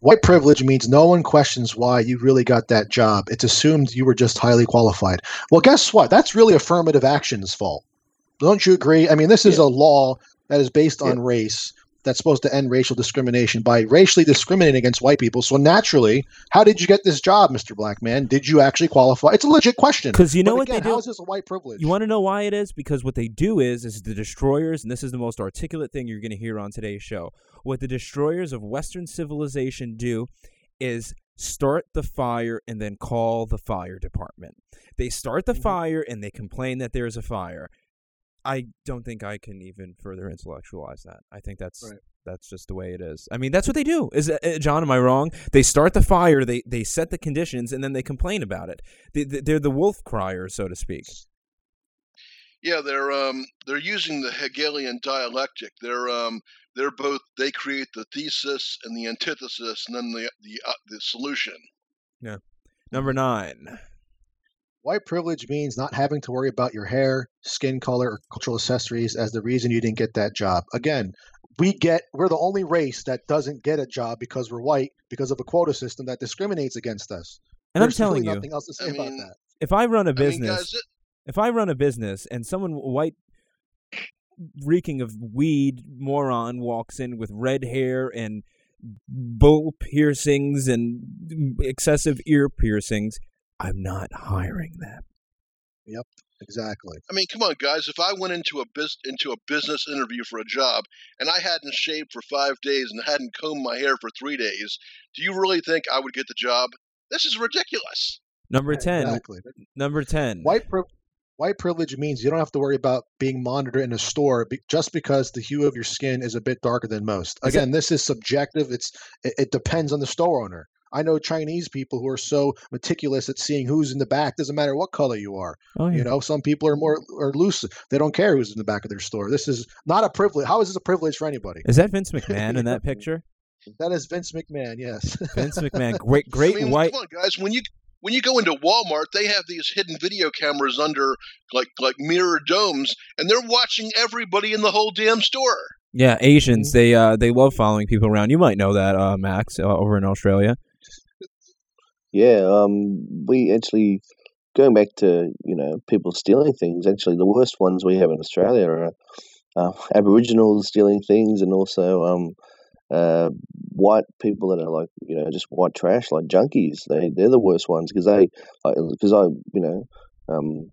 White privilege means no one questions why you really got that job. It's assumed you were just highly qualified. Well, guess what? That's really affirmative action's fault. Don't you agree? I mean, this is Yeah. a law that is based on race that's supposed to end racial discrimination by racially discriminating against white people. So naturally, how did you get this job, Mr. Black Man? Did you actually qualify? It's a legit question. Because you know But what again, they do. How is this a white privilege? You want to know why it is? Because what they do is, is the destroyers, and this is the most articulate thing you're going to hear on today's show. What the destroyers of Western civilization do is start the fire and then call the fire department. They start the Mhm. fire and they complain that there's a fire. I don't think I can even further intellectualize that. I think that's Right. that's just the way it is. I mean, that's what they do. Is uh, John? Am I wrong? They start the fire, they they set the conditions, and then they complain about it. They, they- they're the wolf criers, so to speak. Yeah, they're um they're using the Hegelian dialectic. They're um they're both they create the thesis and the antithesis, and then the the uh, the solution. Yeah. Number nine. White privilege means not having to worry about your hair, skin color, or cultural accessories as the reason you didn't get that job. Again, we get we're the only race that doesn't get a job because we're white because of a quota system that discriminates against us. And I'm telling really you, nothing else to say I about that. if I run a I mean, business, guys, If I run a business and someone white reeking of weed moron walks in with red hair and bull piercings and mm, excessive ear piercings, I'm not hiring them. Yep, exactly. I mean, come on, guys. If I went into a bus- into a business interview for a job and I hadn't shaved for five days and hadn't combed my hair for three days, do you really think I would get the job? This is ridiculous. Number 10. Exactly. Number 10. White pri- white privilege means you don't have to worry about being monitored in a store be- just because the hue of your skin is a bit darker than most. Is that- Again, this is subjective. It's it, it depends on the store owner. I know Chinese people who are so meticulous at seeing who's in the back. Doesn't matter what color you are. Oh, yeah. You know, some people are more are loose. They don't care who's in the back of their store. This is not a privilege. How is this a privilege for anybody? Is that Vince McMahon in that picture? That is Vince McMahon. Yes. Vince McMahon, great, great I mean, white. Come on, guys. When you when you go into Walmart, they have these hidden video cameras under like like mirror domes, and they're watching everybody in the whole damn store. Yeah, Asians, Mm-hmm. they uh, they love following people around. You might know that, uh, Max, uh, over in Australia. Yeah, um, we actually going back to you know people stealing things. Actually, the worst ones we have in Australia are uh, Aboriginals stealing things, and also um, uh, white people that are like you know just white trash, like junkies. They they're the worst ones because they because I you know um,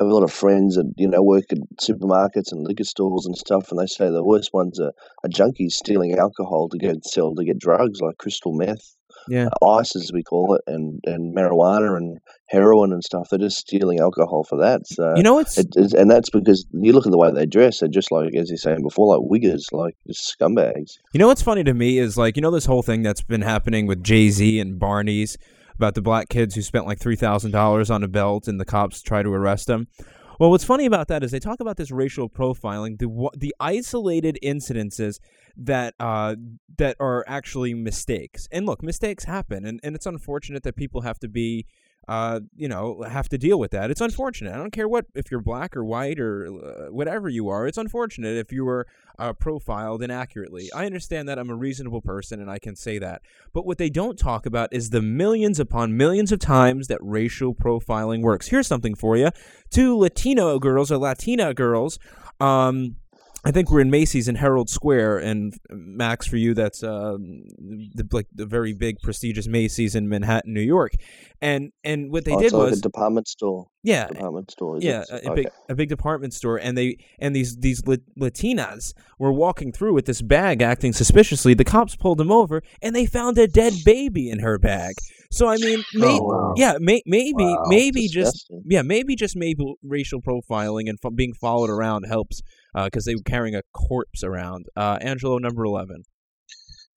I have a lot of friends that you know work at supermarkets and liquor stores and stuff, and they say the worst ones are, are junkies stealing alcohol to go sell to get drugs like crystal meth Yeah. uh, ice as we call it, and, and marijuana and heroin and stuff. They're just stealing alcohol for that. So You know what's it, it's- and that's because you look at the way they dress. They're just like as you're saying before, like wiggers, like just scumbags. You know what's funny to me is like you know this whole thing that's been happening with Jay Z and Barney's about the black kids who spent like three thousand dollars on a belt and the cops try to arrest them. Well, what's funny about that is they talk about this racial profiling, the the isolated incidences that uh, that are actually mistakes. And look, mistakes happen, and, and it's unfortunate that people have to be, uh, you know, have to deal with that. It's unfortunate. I don't care what if you're black or white or uh, whatever you are. It's unfortunate if you were uh, profiled inaccurately. I understand that I'm a reasonable person and I can say that. But what they don't talk about is the millions upon millions of times that racial profiling works. Here's something for you: two Latino girls or Latina girls. Um, I think we're in Macy's in Herald Square, and Max, for you, that's uh, the, like the very big, prestigious Macy's in Manhattan, New York. And and what they oh, did was a department store. yeah, department store. Yeah, a, okay. big a big department store, and they and these these Latinas were walking through with this bag, acting suspiciously. The cops pulled them over, and they found a dead baby in her bag. So I mean, may, Oh, wow. yeah, may, maybe Wow, maybe just yeah, maybe just maybe racial profiling and f- being followed around helps because they were carrying a corpse around. Uh, Angelo, number eleven.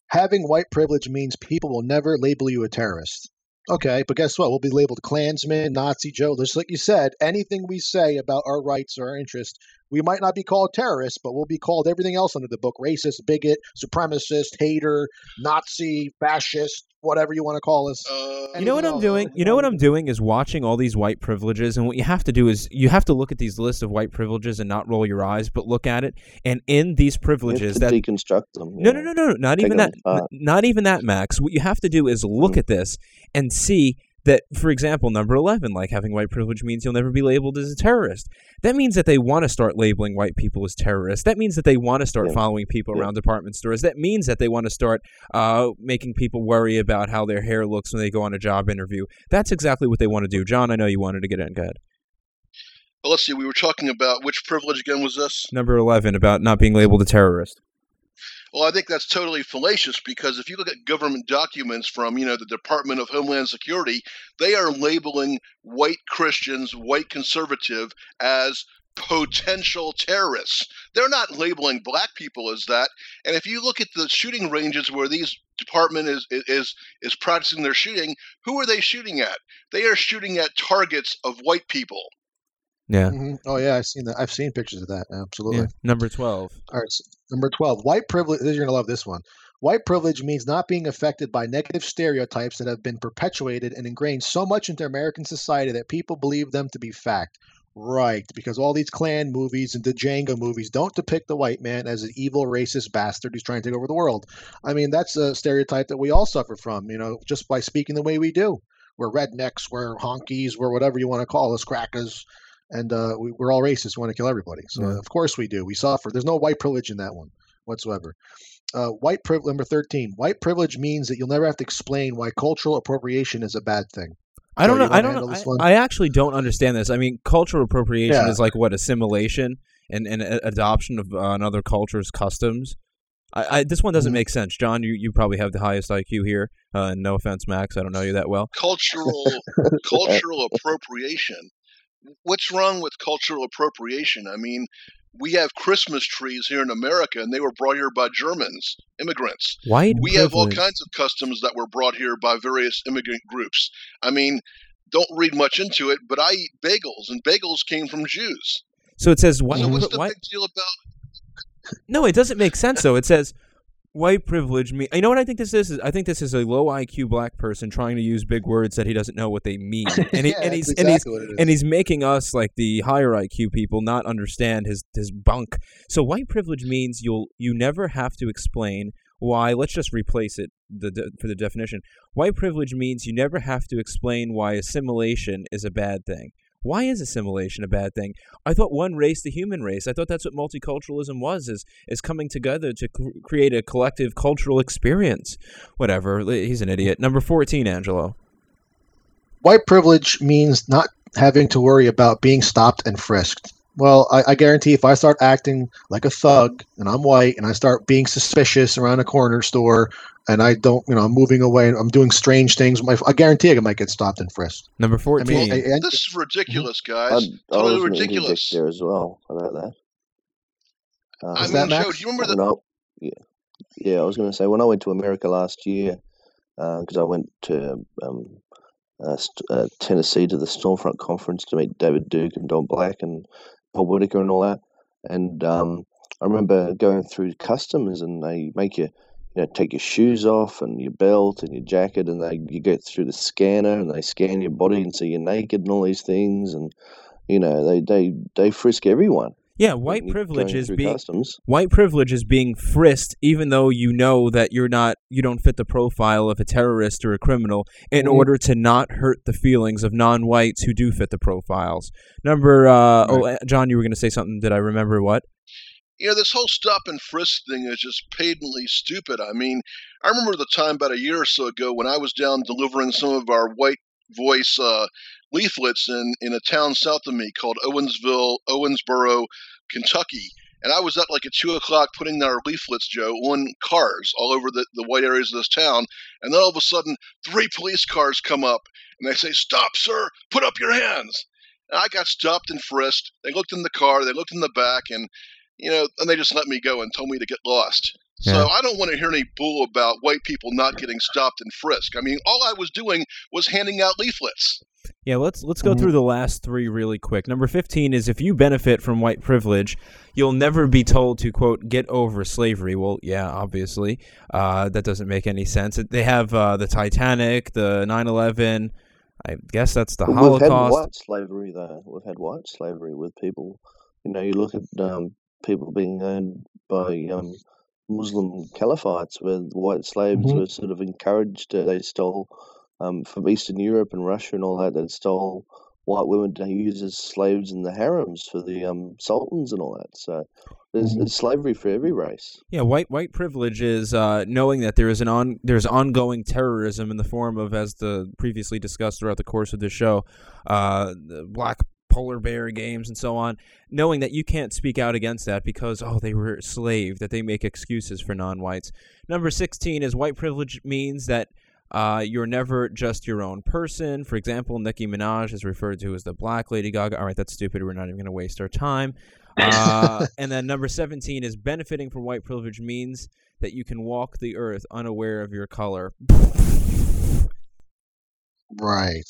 Having white privilege means people will never label you a terrorist. Okay, but guess what? We'll be labeled Klansman, Nazi Joe. Just like you said, anything we say about our rights or our interests, we might not be called terrorists, but we'll be called everything else under the book racist, bigot, supremacist, hater, Nazi, fascist, whatever you want to call us. Uh, You know what Anything I'm doing? You know what. I'm doing is watching all these white privileges, and what you have to do is you have to look at these lists of white privileges and not roll your eyes, but look at it. And in these privileges, that deconstruct them. no, yeah. no, no, no, no, not even that, not even that, Max. What you have to do is look Mm. at this and see that, for example, number eleven, like having white privilege means you'll never be labeled as a terrorist. That means that they want to start labeling white people as terrorists. That means that they want to start Yeah. following people Yeah. around department stores. That means that they want to start uh, making people worry about how their hair looks when they go on a job interview. That's exactly what they want to do. John, I know you wanted to get in. Go ahead. well, let's see. We were talking about which privilege again was this? Number eleven about not being labeled a terrorist. Well, I think that's totally fallacious because if you look at government documents from, you know, the Department of Homeland Security, they are labeling white Christians, white conservative, as potential terrorists. They're not labeling black people as that. And if you look at the shooting ranges where these department is is is practicing their shooting, who are they shooting at? They are shooting at targets of white people. Yeah. Mhm. Oh yeah, I've seen that. I've seen pictures of that. Absolutely. yeah. Number twelve. All right, so number 12. White privilege, you're going to love this one. White privilege means not being affected by negative stereotypes that have been perpetuated and ingrained so much into American society that people believe them to be fact. Right, because all these Klan movies and the Django movies don't depict the white man as an evil, racist bastard who's trying to take over the world. I mean, that's a stereotype that we all suffer from, you know, just by speaking the way we do. We're rednecks, we're honkies, we're whatever you want to call us, crackers. And uh, we, we're all racist. We want to kill everybody. So Yeah. of course we do. We suffer. There's no white privilege in that one whatsoever. Uh, white privilege number thirteen. White privilege means that you'll never have to explain why cultural appropriation is a bad thing. I don't Joe, know. I don't know. this I, one? I actually don't understand this. I mean, cultural appropriation Yeah. is like what assimilation and, and adoption of uh, another culture's customs. I, I this one doesn't Mhm. make sense, John. You you probably have the highest IQ here. Uh, no offense, Max. I don't know you that well. Cultural cultural appropriation. What's wrong with cultural appropriation? I mean, we have Christmas trees here in America, and they were brought here by Germans, immigrants. White we have all kinds of customs that were brought here by various immigrant groups. I mean, don't read much into it, but I eat bagels, and bagels came from Jews. So it says white. So what's the big deal about? No, it doesn't make sense though. It says white privilege me. You know what I think this is? I think this is a low IQ black person trying to use big words that he doesn't know what they mean, and he, Yeah, and he's exactly and he's what it is. and he's making us like the higher IQ people not understand his his bunk. So white privilege means you'll you never have to explain why. Let's just replace it the, de- for the definition. White privilege means you never have to explain why assimilation is a bad thing. Why is assimilation a bad thing? I thought one race, the human race. I thought that's what multiculturalism was: is is coming together to cr- create a collective cultural experience. Whatever. He's an idiot. Number fourteen, Angelo. White privilege means not having to worry about being stopped and frisked. Well, I, I guarantee if I start acting like a thug and I'm white and I start being suspicious around a corner store and I don't, you know, I'm moving away and I'm doing strange things, my, I guarantee I might get stopped and frisked. Number I fourteen. mean, I- I- This is ridiculous, guys. I Totally was going to interject ridiculous. there as well about that. Um, I Is mean, that Joe, do you remember the when yeah, yeah, I was going to say when I went to America last year, because I went to um, uh, uh, Tennessee to the Stormfront conference to meet David Duke and Don Black and Whitaker and all that, and um, I remember going through customs and they make you. You know, take your shoes off and your belt and your jacket, and they you go through the scanner and they scan your body and see you're naked and all these things, and you know they they they frisk everyone. Yeah, white privilege is being customs. white privilege is being frisked even though you know that you're not you don't fit the profile of a terrorist or a criminal in Mhm. order to not hurt the feelings of non-whites who do fit the profiles. Number uh oh uh, John you were going to say something did I remember what? you know, this whole stop and frisk thing is just patently stupid. I mean, I remember the time about a year or so ago when I was down delivering some of our white voice uh, leaflets in, in a town south of me called Owensville, Owensboro, Kentucky. And I was up like at two o'clock putting our leaflets, Joe, on cars all over the, the white areas of this town. And then all of a sudden, three police cars come up and they say, Stop, sir, put up your hands. And I got stopped and frisked. They looked in the car, they looked in the back, and you know, and they just let me go and told me to get lost. So I don't want to hear any bull about white people not getting stopped and frisked. I mean, all I was doing was handing out leaflets. Yeah, let's let's go Mhm. through the last 3 really quick. Number 15 is if you benefit from white privilege, you'll never be told to quote get over slavery. Well, yeah, obviously. Uh, that doesn't make any sense. They have uh, the Titanic, the 9/11, I guess that's the Well, We've had Holocaust. white slavery, though. We've had white slavery with people. You know, you look at um, people being owned by um, Muslim caliphates, where white slaves Mhm. were sort of encouraged. To, they stole um, from Eastern Europe and Russia and all that. that stole white women to use as slaves in the harems for the um, sultans and all that. So there's, Mhm. there's slavery for every race. Yeah, white white privilege is uh, knowing that there is an on there's ongoing terrorism in the form of, as the previously discussed throughout the course of this show, uh, the black polar bear games and so on. Knowing that you can't speak out against that because oh they were slave that they make excuses for non-whites. Number sixteen is white privilege means that. Uh, you're never just your own person. For example, Nicki Minaj is referred to as the Black Lady Gaga. All right, that's stupid. We're not even going to waste our time. Uh, and then number 17 is benefiting from white privilege means that you can walk the earth unaware of your color. Right.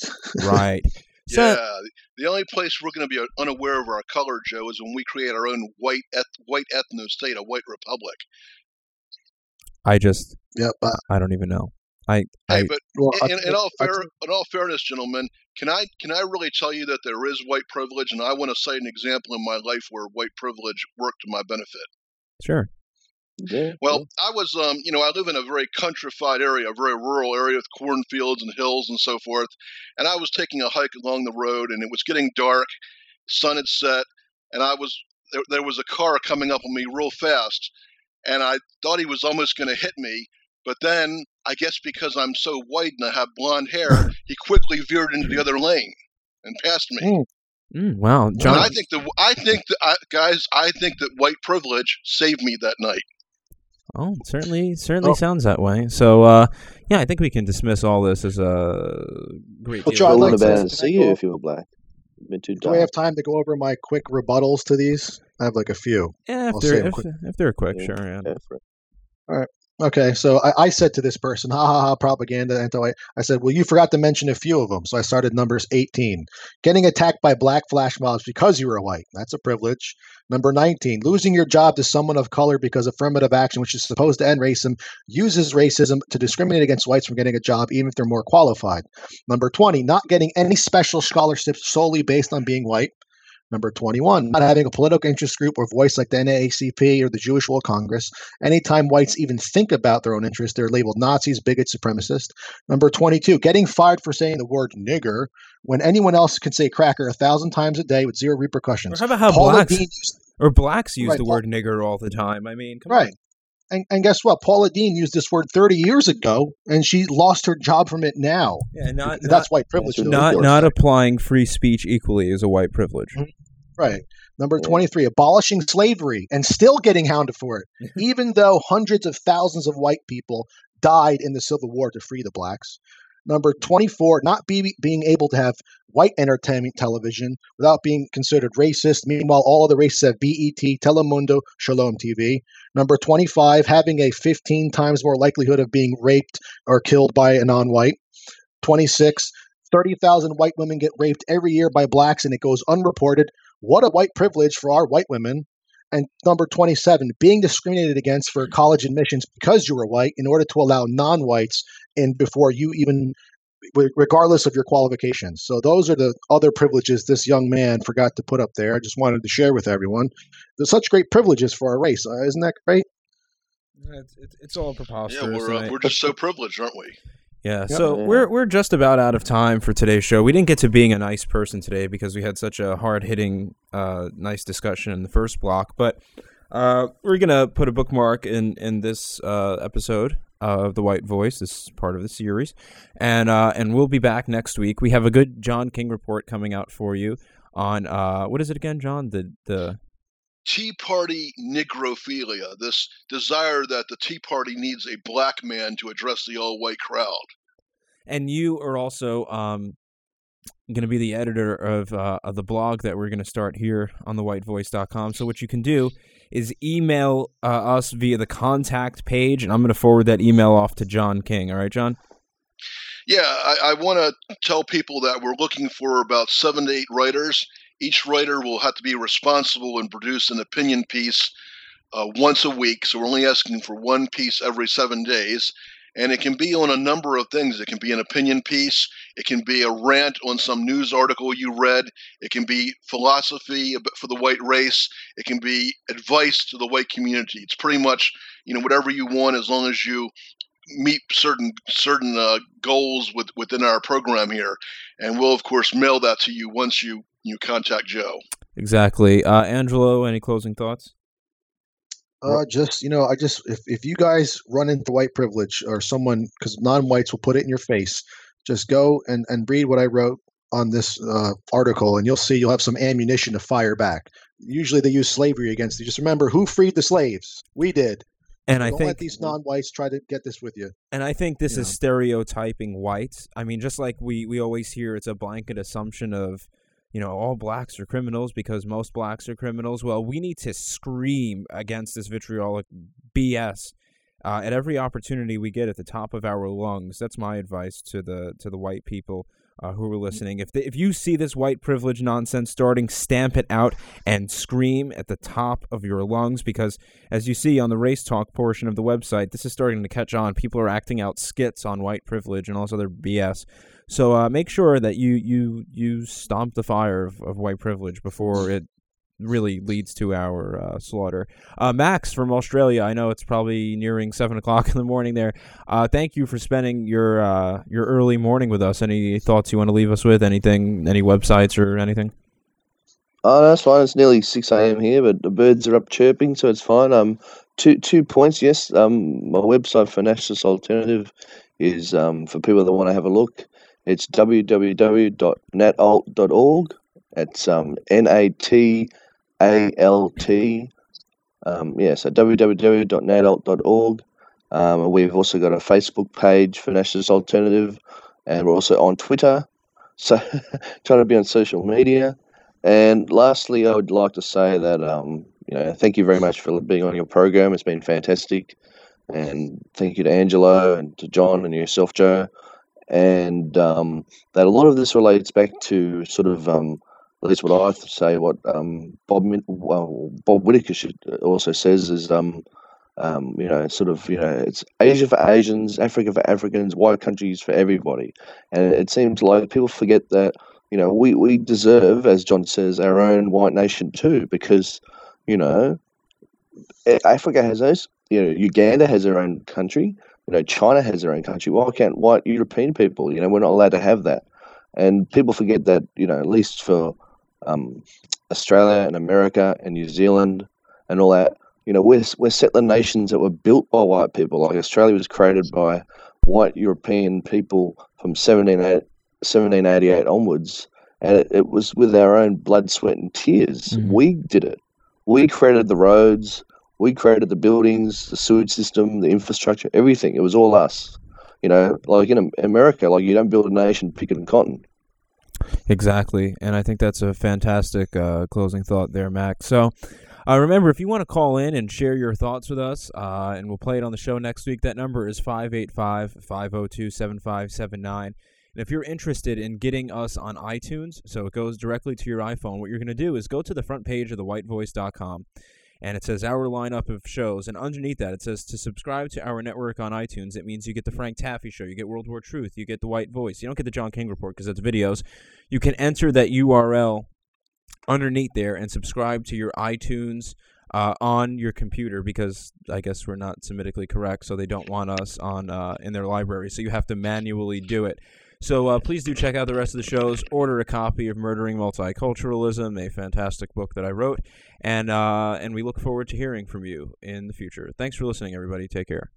right. So, yeah, the only place we're going to be unaware of our color, Joe, is when we create our own white eth- white ethno state, a white republic. I just, Yep. I don't even know. I, Hey, I, but well, I in, in all I fair, think- in all fairness, gentlemen, can I can I really tell you that there is white privilege, and I want to cite an example in my life where white privilege worked to my benefit. sure. Yeah. Well, I was, um, you know, I live in a very countrified area, a very rural area with cornfields and hills and so forth. And I was taking a hike along the road, and it was getting dark. sun had set, and I was there, there was a car coming up on me real fast, and I thought he was almost going to hit me. But then, I guess because I'm so white and I have blonde hair, he quickly veered into the other lane and passed me. Mm, wow, And John. I think the I think that I, guys, I think that white privilege saved me that night. Oh, certainly, certainly Oh. sounds that way. So, uh, yeah, I think we can dismiss all this as a great Well. John, I I'd wouldn't like have to- see you if you were black. It'd been too Do we have time to go over my quick rebuttals to these? I have like a few. yeah, if I'll they're if, quick. if they're quick, Yeah. sure. Yeah. Go for it. Okay, so I, I said to this person, ha ha ha, propaganda, anti I said, well, you forgot to mention a few of them. So I started numbers 18. Getting attacked by black flash mobs because you were white. That's a privilege. Number 19. Losing your job to someone of color because affirmative action, which is supposed to end racism, uses racism to discriminate against whites from getting a job, even if they're more qualified. Number 20. Not getting any special scholarships solely based on being white. Number 21, not having a political interest group or voice like the NAACP or the Jewish World Congress. Anytime whites even think about their own interests, they're labeled Nazis, bigots, supremacists. Number 22, getting fired for saying the word nigger when anyone else can say cracker a thousand times a day with zero Or repercussions. how about how Paula blacks used, or blacks use Right, the word nigger all the time? I mean, come on. And, and guess what? Paula Deen used this word 30 years ago, and she lost her job from it now. Yeah, not That's not white privilege. Not, not applying free speech equally is a white privilege. Mm-hmm. Right. Number Yeah. 23, abolishing slavery and still getting hounded for it, even though hundreds of thousands of white people died in the Civil War to free the blacks. Number 24, not be, being able to have white entertainment television without being considered racist. Meanwhile, all other races have BET, Telemundo, Shalom TV. Number 25, having a 15 times more likelihood of being raped or killed by a non white. 26, 30,000 white women get raped every year by blacks and it goes unreported. What a white privilege for our white women. And number 27, being discriminated against for college admissions because you were white in order to allow non whites in before you even, re- regardless of your qualifications. So those are the other privileges this young man forgot to put up there. I just wanted to share with everyone. There's such great privileges for our race. Uh, isn't that great? It's, it's, it's all preposterous. Yeah, we're uh, we're just so privileged, aren't we? Yeah, Yep. so Yeah. we're we're just about out of time for today's show. We didn't get to being a nice person today because we had such a hard hitting, uh, nice discussion in the first block. But uh, we're gonna put a bookmark in in this uh, episode of the White Voice. This is part of the series, and uh, and we'll be back next week. We have a good John King report coming out for you on uh, what is it again, John? The the Tea Party negrophilia, this desire that the Tea Party needs a black man to address the all white crowd. and you are also um, going to be the editor of, uh, of the blog that we're going to start here on the whitevoice.com. So what you can do is email uh, us via the contact page, and I'm going to forward that email off to John King. All right, John? Yeah, I, I want to tell people that we're looking for about seven to eight writers. Each writer will have to be responsible and produce an opinion piece uh, once a week. So we're only asking for one piece every seven days. And it can be on a number of things. It can be an opinion piece. It can be a rant on some news article you read. It can be philosophy for the white race. It can be advice to the white community. It's pretty much, you know, whatever you want as long as you meet certain certain uh, goals with, within our program here, and we'll of course mail that to you once you you contact Joe. Exactly. Uh, Angelo, any closing thoughts? Uh, just you know, I just if, if you guys run into white privilege or someone because non-whites will put it in your face, just go and and read what I wrote on this uh, article, and you'll see you'll have some ammunition to fire back. Usually they use slavery against you. Just remember who freed the slaves. We did. And I Don't think let these non-whites try to get this with you. And I think this you is know. stereotyping whites. I mean, just like we, we always hear, it's a blanket assumption of, you know, all blacks are criminals because most blacks are criminals. Well, we need to scream against this vitriolic BS uh, at every opportunity we get at the top of our lungs. That's my advice to the to the white people uh, who are listening. If if you see this white privilege nonsense starting, stamp it out and scream at the top of your lungs because, as you see on the race talk portion of the website, this is starting to catch on. People are acting out skits on white privilege and all this other BS. So uh, make sure that you you you stomp the fire of, of white privilege before it really leads to our uh, slaughter. Uh, Max from Australia, I know it's probably nearing seven o'clock in the morning there. Uh, thank you for spending your uh, your early morning with us. Any thoughts you want to leave us with? Anything? Any websites or anything? Oh, that's fine. It's nearly six a.m. here, but the birds are up chirping, so it's fine. Um, two two points. Yes, um, my website for Nationalist Alternative is um for people that want to have a look. It's www.natalt.org. It's um n a t a l t. Um, yeah, so www.natalt.org. Um, we've also got a Facebook page for Nationalist Alternative, and we're also on Twitter. So trying to be on social media. And lastly, I would like to say that um, you know, thank you very much for being on your program. It's been fantastic, and thank you to Angelo and to John and yourself, Joe. And um, that a lot of this relates back to sort of um, at least what I say, what um, Bob well, Bob Whitaker should uh, also says is um, um, you know, sort of, you know, it's Asia for Asians, Africa for Africans, white countries for everybody. And it seems like people forget that you know, we, we deserve, as John says, our own white nation too, because, you know, Africa has those, you know, Uganda has their own country, you know, China has their own country. Why can't white European people, you know, we're not allowed to have that. And people forget that, you know, at least for um, Australia and America and New Zealand and all that, you know, we're, we're settler nations that were built by white people. Like Australia was created by white European people from 17, 1788 onwards, and it, it, was with our own blood, sweat, and tears. Mm. We did it. We created the roads, we created the buildings, the sewage system, the infrastructure, everything. It was all us. You know, like in America, like you don't build a nation picking cotton. Exactly, and I think that's a fantastic uh, closing thought there, Mac. So, uh, remember, if you want to call in and share your thoughts with us, uh, and we'll play it on the show next week, that number is 585 502 7579. And if you're interested in getting us on iTunes, so it goes directly to your iPhone, what you're going to do is go to the front page of thewhitevoice.com and it says our lineup of shows. And underneath that, it says to subscribe to our network on iTunes. It means you get the Frank Taffy Show, you get World War Truth, you get the White Voice. You don't get the John King Report because that's videos. You can enter that URL underneath there and subscribe to your iTunes uh, on your computer because I guess we're not Semitically correct, so they don't want us on uh, in their library. So you have to manually do it. So uh, please do check out the rest of the shows. Order a copy of Murdering Multiculturalism, a fantastic book that I wrote, and uh, and we look forward to hearing from you in the future. Thanks for listening, everybody. Take care.